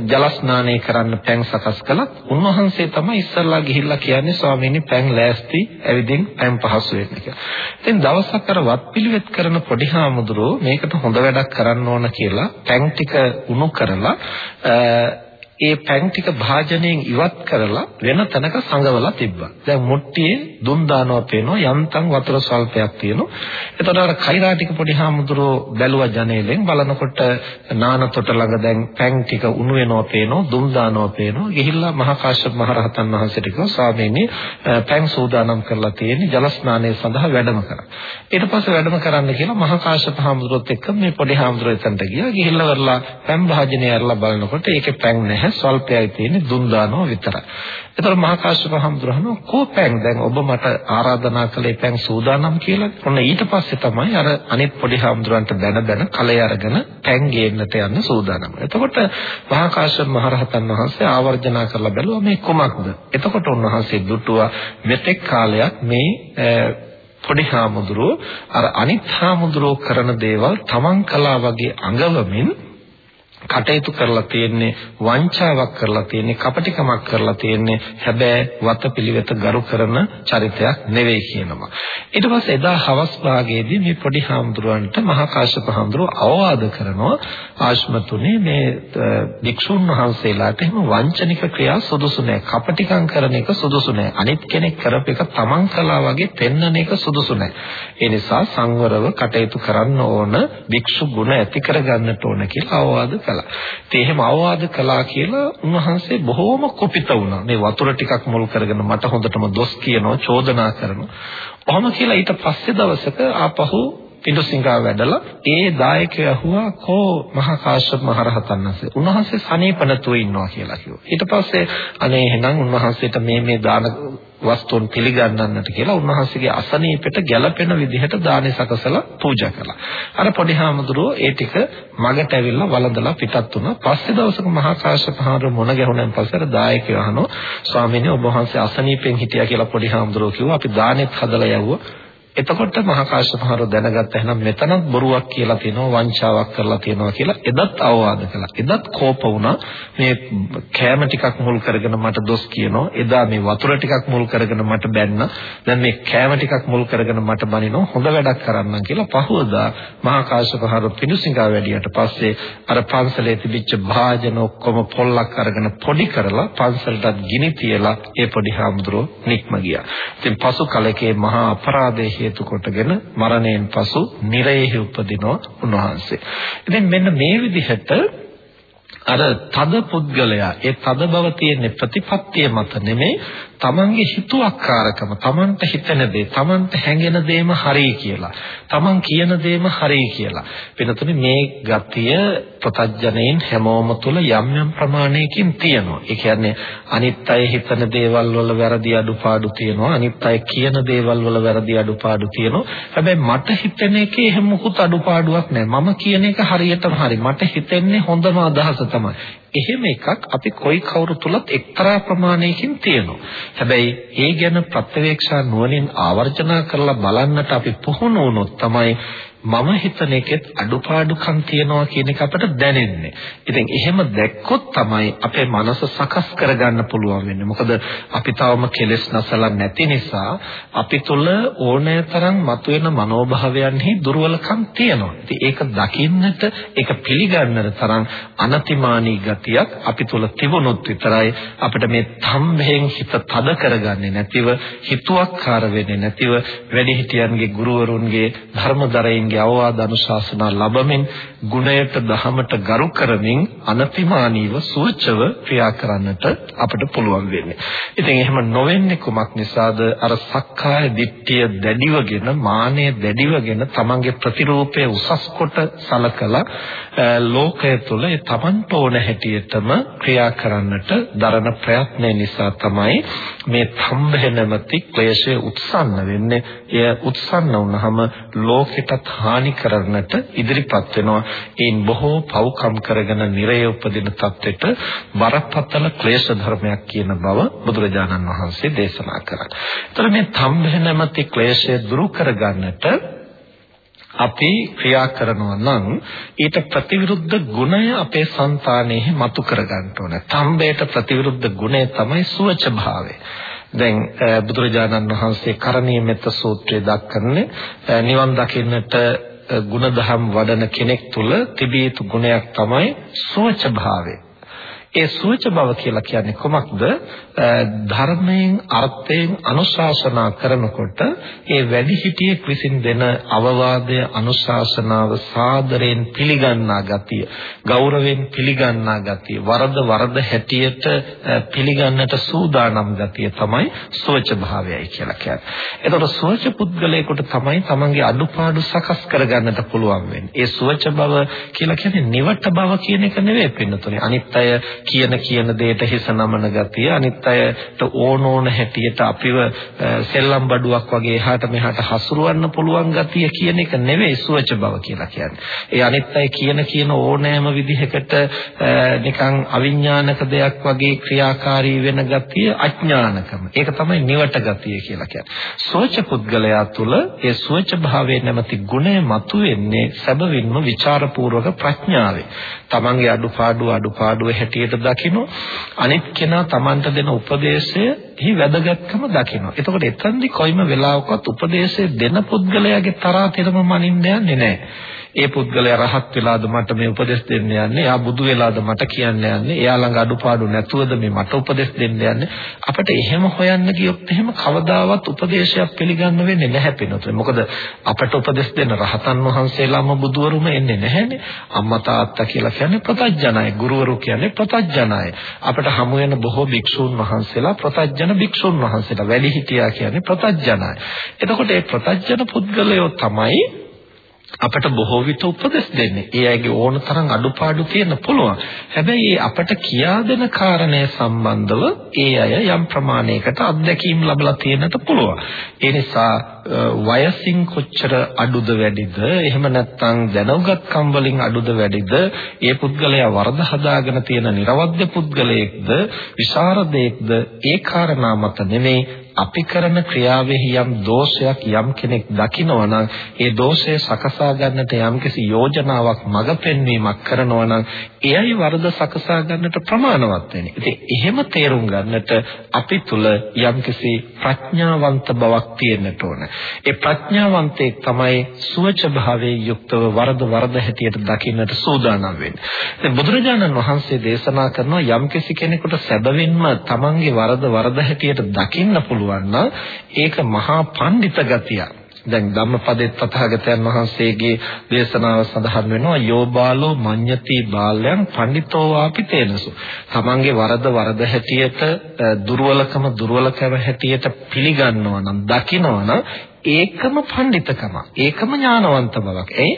ජල ස්නානය කරන්න පැන් සකස් කළත් උන්වහන්සේ තමයි ඉස්සල්ලා ගිහිල්ලා කියන්නේ ස්වාමීනි පැන් ලෑස්ති ඇවිදින් පැන් පහසු වෙන්න කියලා. ඉතින් දවසක් අර වත්පිළිවෙත් කරන පොඩි හාමුදුරුවෝ මේකට හොඳ වැඩක් කරන්න ඕන කියලා පැන් ටික උණු කරලා ඒ පැන් ටික භාජනයෙන් ඉවත් කරලා වෙන තැනක සංගවලා තිබ්බා. දැන් මුට්ටියේ දුම් දානවා පේනවා යන්තම් වතුර ස්වල්පයක් තියෙනවා. එතකොට අර කෛරාටික පොඩි හාමුදුරුවෝ බැලුවා ජනේලෙන් බලනකොට නානතොට ළඟ දැන් පැන් ටික උණු වෙනවා පේනවා දුම් දානවා පේනවා. ගිහිල්ලා මහා කාශ්‍යප මහ රහතන් වහන්සේට කිව්වා ස්වාමීනි පැන් සූදානම් කරලා තියෙන්නේ ජල ස්නානය සඳහා වැඩම කරා. ඊට පස්සේ වැඩම කරන්න කියලා මහා කාශ්‍යප හාමුදුරුවොත් එක්ක මේ පොඩි හාමුදුරුවෝ එතනට ගියා. ගිහිල්ලා වරලා පැන් භාජනය අරලා බලනකොට ඒකේ පැන් නැහැ ස්වල්පයයි තියෙන්නේ දුම් දානවා විතරයි. ඒතර මහා කාශ්‍යප හඳුරනවා කෝපෙන් දැන් ඔබ මට ආරාධනා කළේ පැන් සූදානම් කියලා. ඔන්න ඊට පස්සේ තමයි අර අනිත් පොඩි හඳුරන්ට දැන දැන කලය අරගෙන පැන් ගේන්නට යන්න සූදානම්. එතකොට මහා කාශ්‍යප මහ රහතන් වහන්සේ ආවර්ජනා කරලා බැලුවා මේ කුමක්ද? එතකොට උන්වහන්සේ දුටුවා මෙතෙක් කාලයක් මේ පොඩි හාමුදුරුවෝ අර අනිත් හාමුදුරුවෝ කරන දේවල් තමන් කළා වගේ අඟවමින් කටයුතු කරලා තියෙන්නේ වංචාවක් කරලා තියෙන්නේ කපටිකමක් කරලා තියෙන්නේ හැබැයි වතපිලිවෙත ගරු කරන චරිතයක් නෙවෙයි කියනවා. ඊට පස්සේ එදා හවස් භාගයේදී මේ පොඩි හාමුදුරුවන්ට මහා කාශ්‍යප හාමුදුරුව අවවාද කරනවා ආශ්මතුනේ මේ භික්ෂුන් වහන්සේලාට එහෙම වංචනික ක්‍රියා සුදුසු නෑ. කපටිකම් කරන එක සුදුසු නෑ. අනිත් කෙනෙක් කරප එක තමන් කළා වගේ පෙන්වන එක සුදුසු නෑ. ඒ නිසා සංවරව කටයුතු කරන්න ඕන භික්ෂු ගුණ ඇති කරගන්නට ඕන කියලා අවවාද කළා. ඉතින් එහෙම අවවාද කළා කියලා උන්වහන්සේ බොහෝම කුපිත වුණා. මේ වතුර ටිකක් මුල් කරගෙන මට හොඳටම දොස් කියනවා, චෝදනා කරනවා. ඔහොම කියලා ඊට පස්සේ දවසක ආපහු පිඬුසිඟා වැඩලා ඒ දායකය අහුවා කෝ මහා කාශ්‍යප මහ රහතන් වහන්සේ උන්වහන්සේ සනීපනතුව ඉන්නවා කියලා කිව්වා ඊට පස්සේ අනේ එහෙනම් උන්වහන්සේට මේ මේ දාන වස්තුන් පිළිගන්නන්නට කියලා උන්වහන්සේගේ අසනීපෙට ගැළපෙන විදිහට දානෙ සකසලා පූජා කළා. අර පොඩි හාමුදුරුවෝ ඒ ටික මගට ඇවිල්ලා වළඳලා පිටත් වුණා. පස්සේ දවසක මහා කාශ්‍යප හාමුදුරුවෝ මොන ගැහුණෙන් පස්සේ අර දායකයෝ අහනවා ස්වාමීනි ඔබ වහන්සේ අසනීපෙන් හිටියා කියලා පොඩි හාමුදුරුවෝ කිව්වා. අපි දානෙත් හදලා යවුවා. එතකොට මහා කාශ්‍යප මහරෝ දැනගත්ත එහෙනම් මෙතනත් බොරුවක් කියලා තියෙනවා වංචාවක් කරලා තියෙනවා කියලා එදත් අවවාද කළා. එදත් කෝප වුණා මේ කෑම ටිකක් මුල් කරගෙන මට දොස් කියනවා. එදා මේ වතුර ටිකක් මුල් කරගෙන මට බැන්න. දැන් මේ කෑම ටිකක් මුල් කරගෙන මට බනිනවා. හොඳ වැඩක් කරන්නම් කියලා පහවදා මහා කාශ්‍යප මහරෝ පිණුසිඟා වැඩියට පස්සේ අර පන්සලේ තිබිච්ච භාජන ඔක්කොම පොල්ලක් අරගෙන පොඩි කරලා පන්සලටත් ගිනි තියලා ඒ පොඩි හාමුදුරුවෝ නික්ම ගියා. ඉතින් පසු කලකේ මහා අපරාධයේ හේතු කොටගෙන මරණයෙන් පසු නිරයෙහි උපදිනවා උන්වහන්සේ. ඉතින් මෙන්න මේ විදිහට අර තද පුද්ගලයා ඒ තද බව තියෙන ප්‍රතිපත්තිය මත නෙමෙයි තමන්ගේ හිතුවක්කාරකම තමන්ට හිතෙන දේ තමන්ට හැඟෙන දේම හරි කියලා තමන් කියන දේම හරි කියලා. වෙනතුනේ මේ ගතිය ප්‍රතඥයෙන් හැමෝම තුල යම් යම් ප්‍රමාණයකින් තියෙනවා. ඒ කියන්නේ අනිත් අය හිතන දේවල් වල වැරදි අඩුපාඩු තියෙනවා. අනිත් අය කියන දේවල් වල වැරදි අඩුපාඩු තියෙනවා. හැබැයි මට හිතෙන එකේ එහෙම මොකුත් අඩුපාඩුවක් නැහැ මම කියන එක හරියටම හරි. මට හිතෙන්නේ හොඳම අදහස තමයි. එහෙම එකක් අපි කොයි කවුරු තුලත් එක්තරා ප්‍රමාණයකින් තියෙනවා. හැබැයි ඒ ගැන ප්‍රත්‍යවේක්ෂා නුවණින් ආවර්ජනා කරලා බලන්නට අපි පුහුණු වුණොත් තමයි මම හිතන එකෙත් අඩුපාඩුකම් තියනවා කියන එක අපට දැනෙන්නේ. ඉතින් එහෙම දැක්කොත් තමයි අපේ මනස සකස් කරගන්න පුළුවන් වෙන්නේ. මොකද අපි තවම කෙලෙස් නැසලා නැති නිසා අපි තුල ඕනෑතරම් මතුවෙන මනෝභාවයන්හි දුර්වලකම් තියෙනවා. ඉතින් ඒක දකින්නට, ඒක පිළිගන්නට තරම් අනතිමානී ගතියක් අපි තුල තිබුණොත් විතරයි අපිට මේ තම්බෙන් හිත තද කරගන්නේ නැතිව, හිතුවක්කාර වෙන්නේ නැතිව වැඩිහිටියන්ගේ ගුරුවරුන්ගේ ධර්මදරයින්ගේ වහන්සේගේ අවවාද අනුශාසනා ලැබමින් ගුණයට දහමට ගරු කරමින් අනතිමානීව සුවචව ක්‍රියා කරන්නට අපිට පුළුවන් වෙන්නේ. ඉතින් එහෙම නොවෙන්නේ කුමක් නිසාද? අර සක්කාය දිට්ඨිය දැඩිවගෙන මානය දැඩිවගෙන තමන්ගේ ප්‍රතිරූපය උසස් කොට සලකලා ලෝකය තුළ ඒ තමන්ට ඕන හැටියටම ක්‍රියා කරන්නට දරන ප්‍රයත්නය නිසා තමයි මේ තම්බෙ නැමැති ක්ලේශය උත්සන්න වෙන්නේ. එය උත්සන්න වුනහම ලෝකෙටත් හානි කරන්නට ඉදිරිපත් වෙනවා. ඒන් බොහෝ පව්කම් කරගෙන නිරය උපදින තත්වෙට බරපතල ක්ලේශ ධර්මයක් කියන බව බුදුරජාණන් වහන්සේ දේශනා කරා. ඒතර මේ තම්බෙ නැමැති ක්ලේශය දුරු කරගන්නට අපි ක්‍රියා කරනවා නම් ඊට ප්‍රතිවිරුද්ධ ගුණය අපේ సంతානෙහි මතු කරගන්න ඕන. තම්බේට ප්‍රතිවිරුද්ධ ගුණය තමයි සුවච භාවය. දැන් බුදුරජාණන් වහන්සේ කරණීය මෙත්ත සූත්‍රයේ දක්වන්නේ නිවන් දකින්නට ගුණධම් වඩන කෙනෙක් තුල තිබිය යුතු ගුණයක් තමයි සුවච භාවය. ඒ සුවච බව කියලා කියන්නේ කොමක්ද? ධර්මයෙන් අර්ථයෙන් අනුශාසනා කරනකොට ඒ වැඩිහිටියෙක් විසින් දෙන අවවාදය අනුශාසනාව සාදරයෙන් පිළිගන්නා ගතිය, ගෞරවයෙන් පිළිගන්නා ගතිය, වරද වරද හැටියට පිළිගන්නට සූදානම් ගතිය තමයි සුවච භාවයයි කියලා කියන්නේ. එතකොට සුවච පුද්ගලයෙකුට තමයි තමන්ගේ අඩුපාඩු සකස් කරගන්නට පුළුවන් වෙන්නේ. ඒ සුවච බව කියලා කියන්නේ නිවට බව කියන එක නෙවෙයි පින්නතුනේ. අනිත් අය කියන කියන දෙයට හිස නමන ගතිය අනිත් අයට ඕන ඕන හැටියට අපිව සෙල්ලම් බඩුවක් වගේ එහාට මෙහාට හසුරවන්න පුළුවන් ගතිය කියන එක නෙවෙයි සුවච බව කියලා කියන්නේ. ඒ අනිත් අය කියන කියන ඕනෑම විදිහකට නිකන් අවිඥානික දෙයක් වගේ ක්‍රියාකාරී වෙන ගතිය අඥානකම. ඒක තමයි නිවට ගතිය කියලා කියන්නේ. සුවච පුද්ගලයා තුළ ඒ සුවච භාවයේ නැමැති ගුණය මතුවෙන්නේ සැබවින්ම ਵਿਚාරපූර්වක ප්‍රඥාවේ. තමන්ගේ අඩුපාඩු අඩුපාඩුව හැටියට දකින්න අනිත් කෙනා තමන්ට දෙන උපදේශයෙහි වැදගත්කම දකින්න. එතකොට එතනදි කොයිම වෙලාවකවත් උපදේශය දෙන පුද්ගලයාගේ තරහතරම මනින්න යන්නේ නැහැ. ඒ පුද්ගලයා රහත් වෙලාද මට මේ උපදෙස් දෙන්න යන්නේ. එයා බුදු වෙලාද මට කියන්න යන්නේ. එයා ළඟ අඩුපාඩු නැතුවද මේ මට උපදෙස් දෙන්න යන්නේ. අපිට එහෙම හොයන්න ගියොත් එහෙම කවදාවත් උපදේශයක් පිළිගන්න වෙන්නේ නැහැ පිනොතේ. මොකද අපට උපදෙස් දෙන්න රහතන් වහන්සේලාම බුදුවරුම එන්නේ නැහැනේ. අම්මා තාත්තා කියලා කියන්නේ ප්‍රතඥයි. ගුරුවරු කියන්නේ ප්‍රතඥයි. අපිට හමු වෙන බොහෝ භික්ෂූන් වහන්සේලා ප්‍රතඥ භික්ෂූන් වහන්සේලා. වැඩිහිටියා කියන්නේ ප්‍රතඥයි. එතකොට මේ ප්‍රතඥ පුද්ගලයෝ තමයි අපට බොහෝ විට උපදෙස් දෙන්නේ. ඒ අයගේ ඕන තරම් අඩුපාඩු තියෙන්න පුළුවන්. හැබැයි අපට කියා දෙන කාරණය සම්බන්ධව ඒ අය යම් ප්‍රමාණයකට අත්දැකීම් ලැබලා තියෙන්නට පුළුවන්. ඒ නිසා වයසින් කොච්චර අඩුද වැඩිද එහෙම නැත්නම් දැනුගත්කම් වලින් අඩුද වැඩිද ඒ පුද්ගලයා වරද හදාගෙන තියෙන නිර්වද්‍ය පුද්ගලයෙක්ද විශාරදයෙක්ද ඒ කාරණා මත නෙමෙයි අපි කරන ක්‍රියාවෙහි යම් දෝෂයක් යම් කෙනෙක් දකිනවා නම් ඒ දෝෂය සකසා ගන්නට යම්කිසි යෝජනාවක් මඟ පෙන්වීමක් කරනවා නම් එයයි වරද සකසා ගන්නට ප්‍රමාණවත් වෙන්නේ. ඉතින් එහෙම තේරුම් ගන්නට අපි තුල යම්කිසි ප්‍රඥාවන්ත බවක් තියෙන්නට ඕන. ඒ ප්‍රඥාවන්තේ තමයි සුවච භාවයේ යුක්තව වරද වරද හැටියට දකින්නට සූදානම් වෙන්නේ. දැන් බුදුරජාණන් වහන්සේ දේශනා කරනවා යම්කිසි කෙනෙකුට සැබවින්ම තමන්ගේ වරද වරද හැටියට දකින්න පුළුවන් පුළුවන් නම් ඒක මහා පඬිත ගතියක්. දැන් ධම්මපදයේ තථාගතයන් වහන්සේගේ දේශනාව සඳහන් වෙනවා යෝබාලෝ මඤ්ඤති බාලයන් පඬිතෝ වාපි තේනසු. තමන්ගේ වරද වරද හැටියට දුර්වලකම දුර්වලකම හැටියට පිළිගන්නවා නම් දකිනවා නම් ඒකම පඬිතකම ඒකම ඥානවන්ත බවක්. ඒ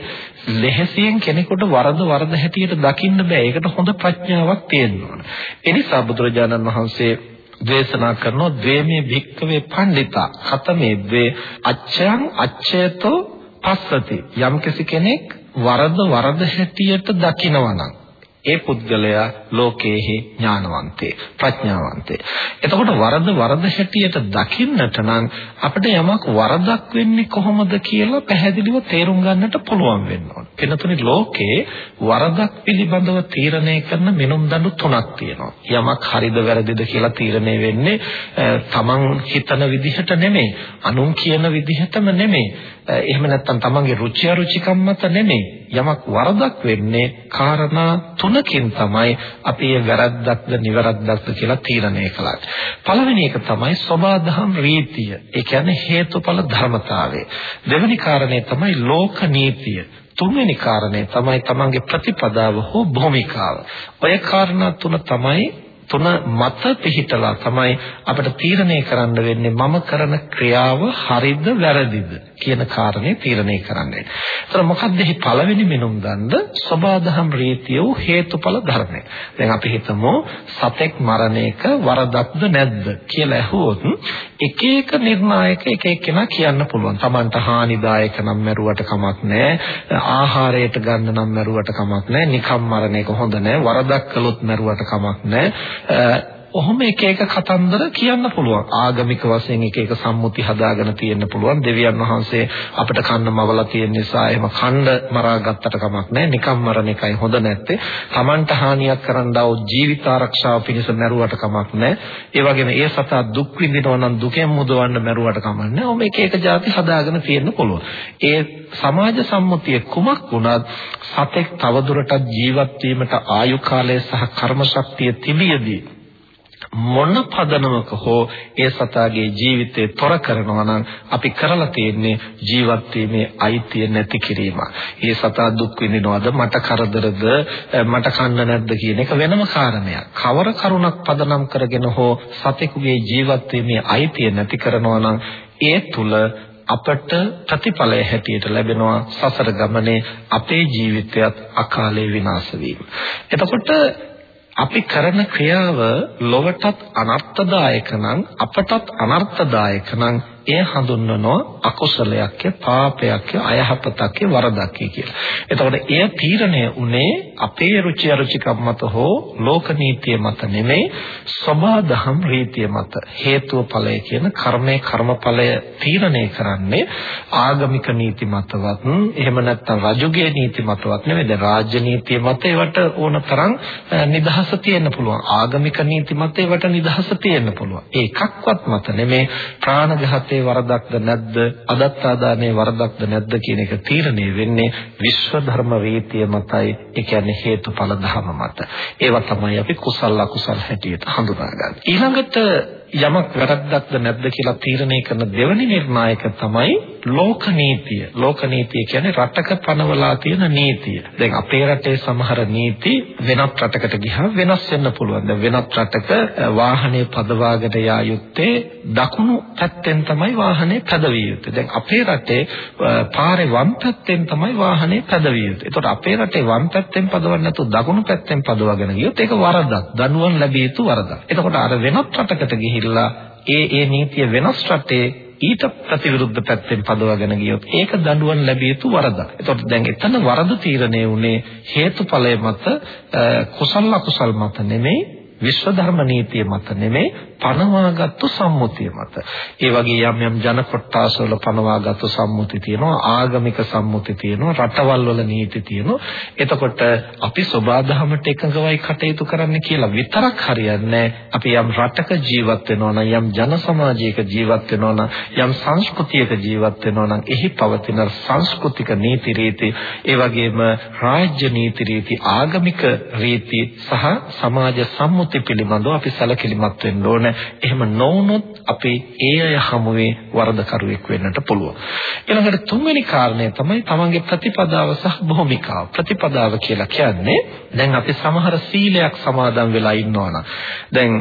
ලෙහසියෙන් කෙනෙකුට වරද වරද හැටියට දකින්න බෑ. ඒකට හොඳ ප්‍රඥාවක් තියෙන්න ඕන. ඒ නිසා බුදුරජාණන් වහන්සේ දේශනා කරනවා ද්වේමේ භික්කවේ පණ්ඩිතා කතමේ ද්වේ අච්ඡයන් අච්ඡයතෝ පස්සති. යම් කෙනෙක් වරද වරද හැටියට දකිනවා නම් ඒ පුද්ගලයා ලෝකයේහි ඥානවන්තේ ප්‍රඥාවන්තේ. එතකොට වරද වරද හැටියට දකින්නට නම් අපිට යමක් වරදක් වෙන්නේ කොහොමද කියලා පැහැදිලිව තේරුම් ගන්නට පුළුවන් වෙන්න ඕන. එනතුනේ ලෝකේ වරදක් පිළිබඳව තීරණය කරන මිනුම් දඬු තුනක් තියෙනවා. යමක් හරිද වැරදිද කියලා තීරණය වෙන්නේ තමන් හිතන විදිහට නෙමෙයි, අනුන් කියන විදිහටම නෙමෙයි. එහෙම නැත්නම් තමන්ගේ රුචි අරුචිකම් මත නෙමෙයි. යමක් වරදක් වෙන්නේ කාරණා තුනකින් තමයි අපි ඒ වැරද්දක්ද නිවැරද්දක්ද කියලා තීරණය කළා. පළවෙනි එක තමයි සබාධම් රීතිය. ඒ කියන්නේ හේතුඵල ධර්මතාවය. දෙවෙනි කාරණේ තමයි ලෝක නීතිය. තුන්වෙනි කාරණේ තමයි තමන්ගේ ප්‍රතිපදාව හෝ භූමිකාව. ඔය කාරණා තුන තමයි තුන මත පිහිටලා තමයි අපිට තීරණය කරන්න වෙන්නේ මම කරන ක්‍රියාව හරිද වැරදිද කියන කාරණේ තීරණය කරන්නේ. ඒතර මොකක්ද මේ පළවෙනි මිනුම් දණ්ඩ සබාධම් රීතිය වූ හේතුඵල ධර්මය. දැන් අපි හිතමු සතෙක් මරණ එක වරදක්ද නැද්ද කියලා ඇහුවොත් එක එක නිර්ණායක එක එක්කෙනා කියන්න පුළුවන්. Tamanට හානිදායක නම් මරුවට කමක් නැහැ. ආහාරයට ගන්න නම් මරුවට කමක් නැහැ. නිකම් මරණ එක හොඳ නැහැ. වරදක් කළොත් මරුවට කමක් නැහැ. ඔහොම එක එක කතන්දර කියන්න පුළුවන්. ආගමික වශයෙන් එක එක සම්මුති හදාගෙන තියෙන්න පුළුවන්. දෙවියන් වහන්සේ අපිට කන්න මවලා තියෙන නිසා එහෙම කණ්ඩ මරා ගත්තට කමක් නැහැ. නිකම් මරණ එකයි හොඳ නැත්තේ. Tamanට හානියක් කරන්න ආව ජීවිත ආරක්ෂාව පිණිස මැරුවට කමක් නැහැ. ඒ වගේම ඒ සතා දුක් විඳිනවා නම් දුකෙන් මුදවන්න මැරුවට කමක් නැහැ. ඔහොම එක එක જાති හදාගෙන තියෙන්න පුළුවන්. ඒ සමාජ සම්මුතිය කුමක් වුණත් සතෙක් තවදුරටත් ජීවත් වීමට ආයු කාලය සහ කර්ම ශක්තිය තිබියදී මොන පදනමක හෝ ඒ සතාගේ ජීවිතේ තොර කරනවා නම් අපි කරලා තියෙන්නේ ජීවත් වීමේ අයිතිය නැති කිරීම. ඒ සතා දුක් විඳිනවද මට කරදරද මට කන්න නැද්ද කියන එක වෙනම කාරණයක්. කවර කරුණක් පදනම් කරගෙන හෝ සතෙකුගේ ජීවත් වීමේ අයිතිය නැති කරනවා නම් ඒ තුල අපට ප්‍රතිඵලය හැටියට ලැබෙනවා සසර ගමනේ අපේ ජීවිතයත් අකාලේ විනාශ වීම. එතකොට අපි කරන ක්‍රියාව ලොවටත් අනර්ථදායක නම් අපටත් අනර්ථදායක නම් එය හඳුන්වනවා අකුසලයක් පාපයක් අයහපතක් වරදක් කියලා. එතකොට එය තීරණය උනේ අපේ රුචි අරුචිකම් මත හෝ ලෝක නීතිය මත නෙමෙයි සබාදහම් රීතිය මත. හේතුව ඵලය කියන කර්මයේ කර්මඵලය තීරණය කරන්නේ ආගමික නීති මතවත් එහෙම නැත්නම් රජුගේ නීති මතවත් නෙමෙයි. දැන් රාජ්‍ය නීතිය මත ඒවට ඕන තරම් නිදහස තියෙන්න පුළුවන්. ආගමික නීති මත ඒවට නිදහස තියෙන්න පුළුවන්. ඒකක්වත් මත නෙමෙයි. ප්‍රාණඝාතය අදත්තේ වරදක්ද නැද්ද? අදත්තාදානයේ වරදක්ද නැද්ද කියන එක තීරණය වෙන්නේ විශ්ව ධර්ම රීතිය මතයි. ඒ කියන්නේ හේතුඵල ධර්ම මත. ඒවා තමයි අපි කුසල අකුසල හැටියට හඳුනාගන්නේ. ඊළඟට යමක් වැරද්දක්ද නැද්ද කියලා තීරණය කරන දෙවැනි නිර්ණායක තමයි ලෝක නීතිය. ලෝක නීතිය කියන්නේ රටක පනවලා තියෙන නීතිය. දැන් අපේ රටේ සමහර නීති වෙනත් රටකට ගිහම වෙනස් වෙන්න පුළුවන්. දැන් වෙනත් රටක වාහනේ පදවාගෙන යා යුත්තේ දකුණු පැත්තෙන් තමයි වාහනේ පැදවිය යුත්තේ. දැන් අපේ රටේ පාරේ වම් පැත්තෙන් තමයි වාහනේ පැදවිය යුත්තේ. ඒතකොට අපේ රටේ වම් පැත්තෙන් පදවන්නේ නැතුව දකුණු පැත්තෙන් පදවගෙන ගියොත් ඒක වරදක්. දනුවම් ලැබිය යුතු වරදක්. එතකොට අර වෙනත් රටකට ගිහිල්ලා ඒ ඒ නීතිය වෙනස් රටේ ඊට ප්‍රතිවිරුද්ධ පැත්තෙන් පදවගෙන ගියොත් ඒක දඬුවම් ලැබිය යුතු වරදක්. එතකොට දැන් එතන වරද තීරණය වුණේ හේතුඵලය මත කුසල අකුසල් මත නෙමෙයි විශ්ව ධර්ම නීතිය මත නෙමෙයි පනවාගත්තු සම්මුතිය මත. ඒ වගේ යම් යම් ජන කොට්ටාසවල පනවාගත්තු සම්මුති තියෙනවා, ආගමික සම්මුති තියෙනවා, රටවල් වල නීති තියෙනවා. එතකොට අපි සබාධමයට එකඟවයි කටයුතු කරන්න කියලා විතරක් හරියන්නේ අපි යම් රටක ජීවත් වෙනවා නම්, යම් ජන සමාජයක ජීවත් වෙනවා නම්, යම් සංස්කෘතියක ජීවත් වෙනවා නම්, එහි පවතින සංස්කෘතික නීති රීති, ඒ වගේම රාජ්‍ය නීති රීති, ආගමික රීති සහ සමාජ සම්මුති පිළිබඳව අපි සැලකිලිමත් වෙන්න ඕන. එහෙම නොවුනොත් අපි ඒ අය හමුවේ වරදකරුවෙක් වෙන්නට පුළුවන්. ඊළඟට තුන්වෙනි කාරණය තමයි තමන්ගේ ප්‍රතිපදාව සහ භූමිකාව. ප්‍රතිපදාව කියලා කියන්නේ දැන් අපි සමහර සීලයක් සමාදන් වෙලා ඉන්නවනම් දැන්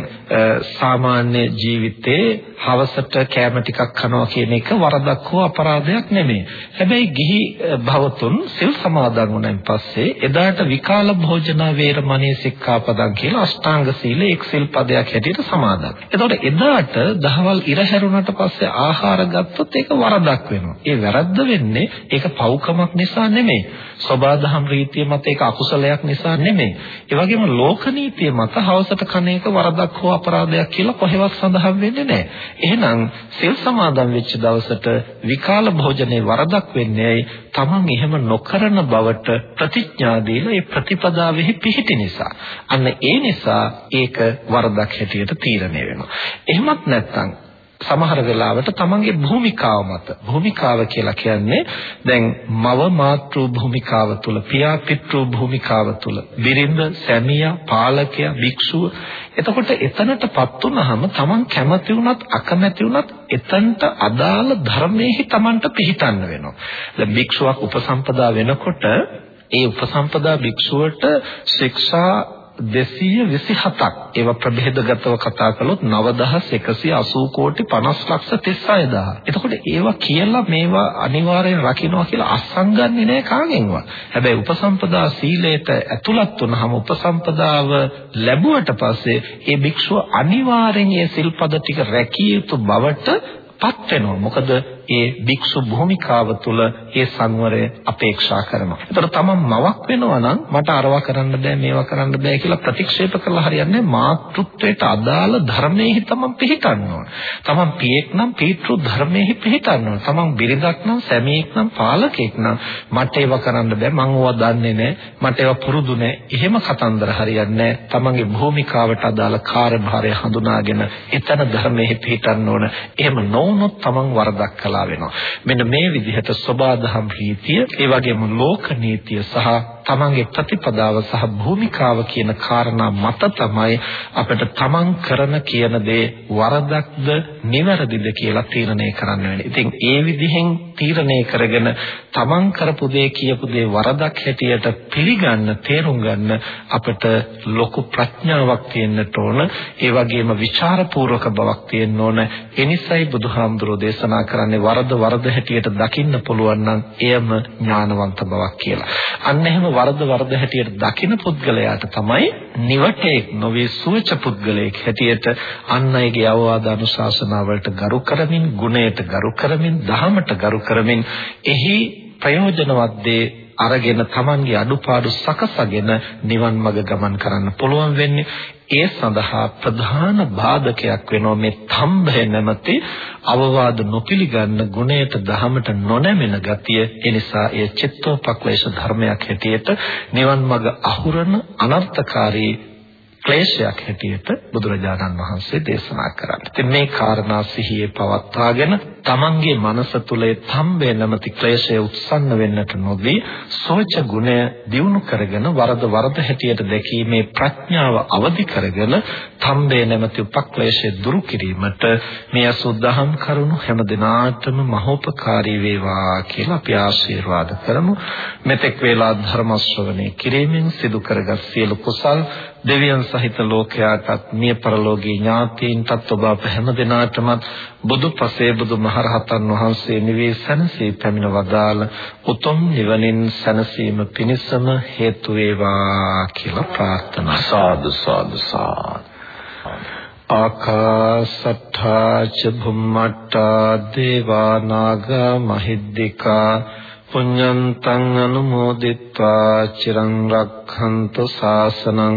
සාමාන්‍ය ජීවිතේ හවසට කෑම ටිකක් කනවා කියන එක වරදක් හෝ අපරාධයක් නෙමෙයි. හැබැයි ගිහි භවතුන් සිල් සමාදන් වුණාන් පස්සේ එදාට විකාල භෝජන වේරමණී සික්ඛාපදං කියලා අෂ්ටාංග සීලේ එක් සිල් පදයක් හැටියට සමාදන්. එතකොට එදාට දහවල් ඉර හැරුණාට පස්සේ ආහාර ගත්තොත් ඒක වරදක් වෙනවා. ඒ වැරද්ද වෙන්නේ ඒක පව්කමක් නිසා නෙමෙයි. සබාධම් රීතිය මත ඒක අකුසලයක් නිසා නෙමෙයි. ඒ වගේම ලෝක නීතිය මත හවසට කන එක වරදක් හෝ අපරාධයක් කියලා කොහෙවත් සඳහන් වෙන්නේ නැහැ. එහෙනම් සිල් සමාදන් වෙච්ච දවසට විකාල භෝජනේ වරදක් වෙන්නේ තමන් එහෙම නොකරන බවට ප්‍රතිඥා දීලා ඒ ප්‍රතිපදාවෙහි පිහිටි නිසා. අන්න ඒ නිසා ඒක වරදක් හැටියට තීරණය වෙනවා. එහෙමත් නැත්නම් සමහර වෙලාවට තමන්ගේ භූමිකාව මත. භූමිකාව කියලා කියන්නේ දැන් මව මාතෘ භූමිකාව තුල පියා පිතෘ භූමිකාව තුල බිරිඳ සැමියා පාලකයා භික්ෂුව. එතකොට එතනටපත් වුනහම තමන් කැමති වුණත් අකමැති වුණත් එතනට අදාළ ධර්මයේහි තමන්ට පිහිටන්න වෙනවා. දැන් භික්ෂුවක් උපසම්පදා වෙනකොට ඒ උපසම්පදා භික්ෂුවට ශික්ෂා 227ක් ඒවා ප්‍රභේදගතව කතා කළොත් 9180 කෝටි 50 ලක්ෂ 36000. එතකොට ඒවා කියලා මේවා අනිවාර්යෙන් රකින්නවා කියලා අසංගන්නේ නැහැ කාගෙන්වත්. හැබැයි උපසම්පදා සීලයට ඇතුළත් වුනහම උපසම්පදාව ලැබුවට පස්සේ ඒ භික්ෂුව අනිවාර්යෙන් ඒ සිල්පද ටික රැකිය යුතු බවට පත් වෙනවා. මොකද ඒ භික්ෂු භූමිකාව තුළ ඒ සංවරය අපේක්ෂා කරනවා. ඒතර තමන් මවක් වෙනවා නම් මට අරවා කරන්න බෑ මේවා කරන්න බෑ කියලා ප්‍රතික්ෂේප කරලා හරියන්නේ මාතෘත්වයට අදාළ ධර්මයේ තමන් පිළිටන්න ඕන. තමන් පියෙක් නම් පීතෘ ධර්මයේ පිළිටන්න ඕන. තමන් බිරිඳක් නම් සැමියෙක් නම් පාලකෙක් නම් මට ඒවා කරන්න බෑ මං ඕවා දන්නේ නෑ මට ඒවා පුරුදු නෑ. එහෙම කතන්දර හරියන්නේ නෑ. තමන්ගේ භූමිකාවට අදාළ කාර්යභාරය හඳුනාගෙන එතන ධර්මයේ පිළිටන්න ඕන. එහෙම නොවුනොත් තමන් වරදක් කළා කළා වෙනවා. මෙන්න මේ විදිහට සබාධම් රීතිය, ඒ වගේම ලෝක නීතිය සහ තමන්ගේ ප්‍රතිපදාව සහ භූමිකාව කියන කාරණා මත තමයි අපිට තමන් කරන කියන දේ වරදක්ද නිවැරදිද කියලා තීරණය කරන්න වෙන්නේ. ඉතින් ඒ විදිහෙන් තීරණය කරගෙන තමන් කරපු දේ කියපු දේ වරදක් හැටියට පිළිගන්න, තේරුම් ගන්න අපිට ලොකු ප්‍රඥාවක් තියෙන්නට ඕන. ඒ වගේම ਵਿਚාරපූර්වක බවක් තියෙන්න ඕන. එනිසයි බුදුහාමුදුරෝ දේශනා කරන්නේ වරද වරද හැටියට දකින්න පුළුවන් නම් එයම ඥානවන්ත බවක් කියලා. අන්න එහෙම වරද වරද හැටියට දකින පුද්ගලයාට තමයි නිවටේක් නොවේ සුවච පුද්ගලයෙක් හැටියට අන් අයගේ අවවාද අනුශාසනාවලට ගරු කරමින් ගුණයට ගරු කරමින් දහමට ගරු කරමින් එහි ප්‍රයෝජනවත් දේ අරගෙන Tamanගේ අඩුපාඩු සකසගෙන නිවන් මඟ ගමන් කරන්න පුළුවන් වෙන්නේ. ඒ සඳහා ප්‍රධාන බාධකයක් වෙනවා මේ තම්බය නැමැති අවවාද නොපිළිගන්න ගුණයට දහමට නොනැමෙන ගතිය. ඒ නිසා ඒ චිත්තෝපක්ලේශ ධර්මයක් හැටියට නිවන් මඟ අහුරන අනර්ථකාරී ක්ලේශයක් හැටියට බුදුරජාණන් වහන්සේ දේශනා කරන්නේ. ඉතින් මේ කාරණා සිහියේ පවත්වාගෙන තමන්ගේ මනස තුලේ තම්බේ නැමැති ක්ලේශය උත්සන්න වෙන්නට නොදී සෝච ගුණය දියුණු කරගෙන වරද වරද හැටියට දැකීමේ ප්‍රඥාව අවදි කරගෙන තම්බේ නැමැති උපක්ලේශය දුරු කිරීමට මේ අසුද්ධහම් කරුණු හැම දිනාටම මහෝපකාරී වේවා කියලා අපි ආශිර්වාද කරමු. මෙතෙක් වේලා ධර්ම ශ්‍රවණය කිරීමෙන් සිදු කරගත් සියලු කුසල් දෙවියන් සහිත ලෝකයාටත් මිය පරලෝකීය ඥාතීන්ටත් ඔබ අප හැම දිනාටම බුදු පසේ බුදු මහරහතන් වහන්සේ නිවී සැනසී පැමිණ වදාළ උතුම් නිවනින් සැනසීම පිණිසම හේතු වේවා කියලා ප්‍රාර්ථනා සාදු සාදු සාදු. ආකාසට්ඨා ච භුම්මට්ඨා දේවා නාග මහිද්దికා පුඤ්ඤන්තං අනුමෝදිත්වා චිරං රක්ඛන්තු ශාසනං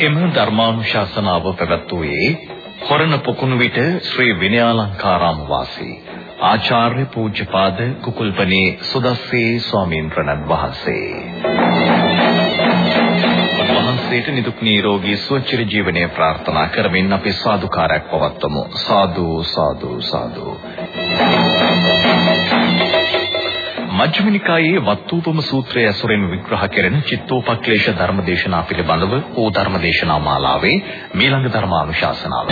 එම ධර්මානුශාසනාව පැවැත්වුවේ හොරණ පොකුණු විට ශ්‍රී විනයාලංකාරාම වාසී ආචාර්ය පූජ්‍යපාද කුකුල්පනේ සුදස්සේ ස්වාමීන් වහන්සේ. වහන්සේට නිදුක් නිරෝගී සුවචිර ජීවනය ප්‍රාර්ථනා කරමින් අපි සාදුකාරයක් පවත්වමු. සාදු සාදු සාදු. මජ්ක්‍ධිම නිකායේ වත්තුපම සූත්‍රය ඇසුරෙන් විග්‍රහ කෙරෙන චිත්තෝපක්ලේශ ධර්මදේශනා පිළිබඳව ඕ ධර්මදේශනා මාලාවේ මීළඟ ධර්මානුශාසනාව.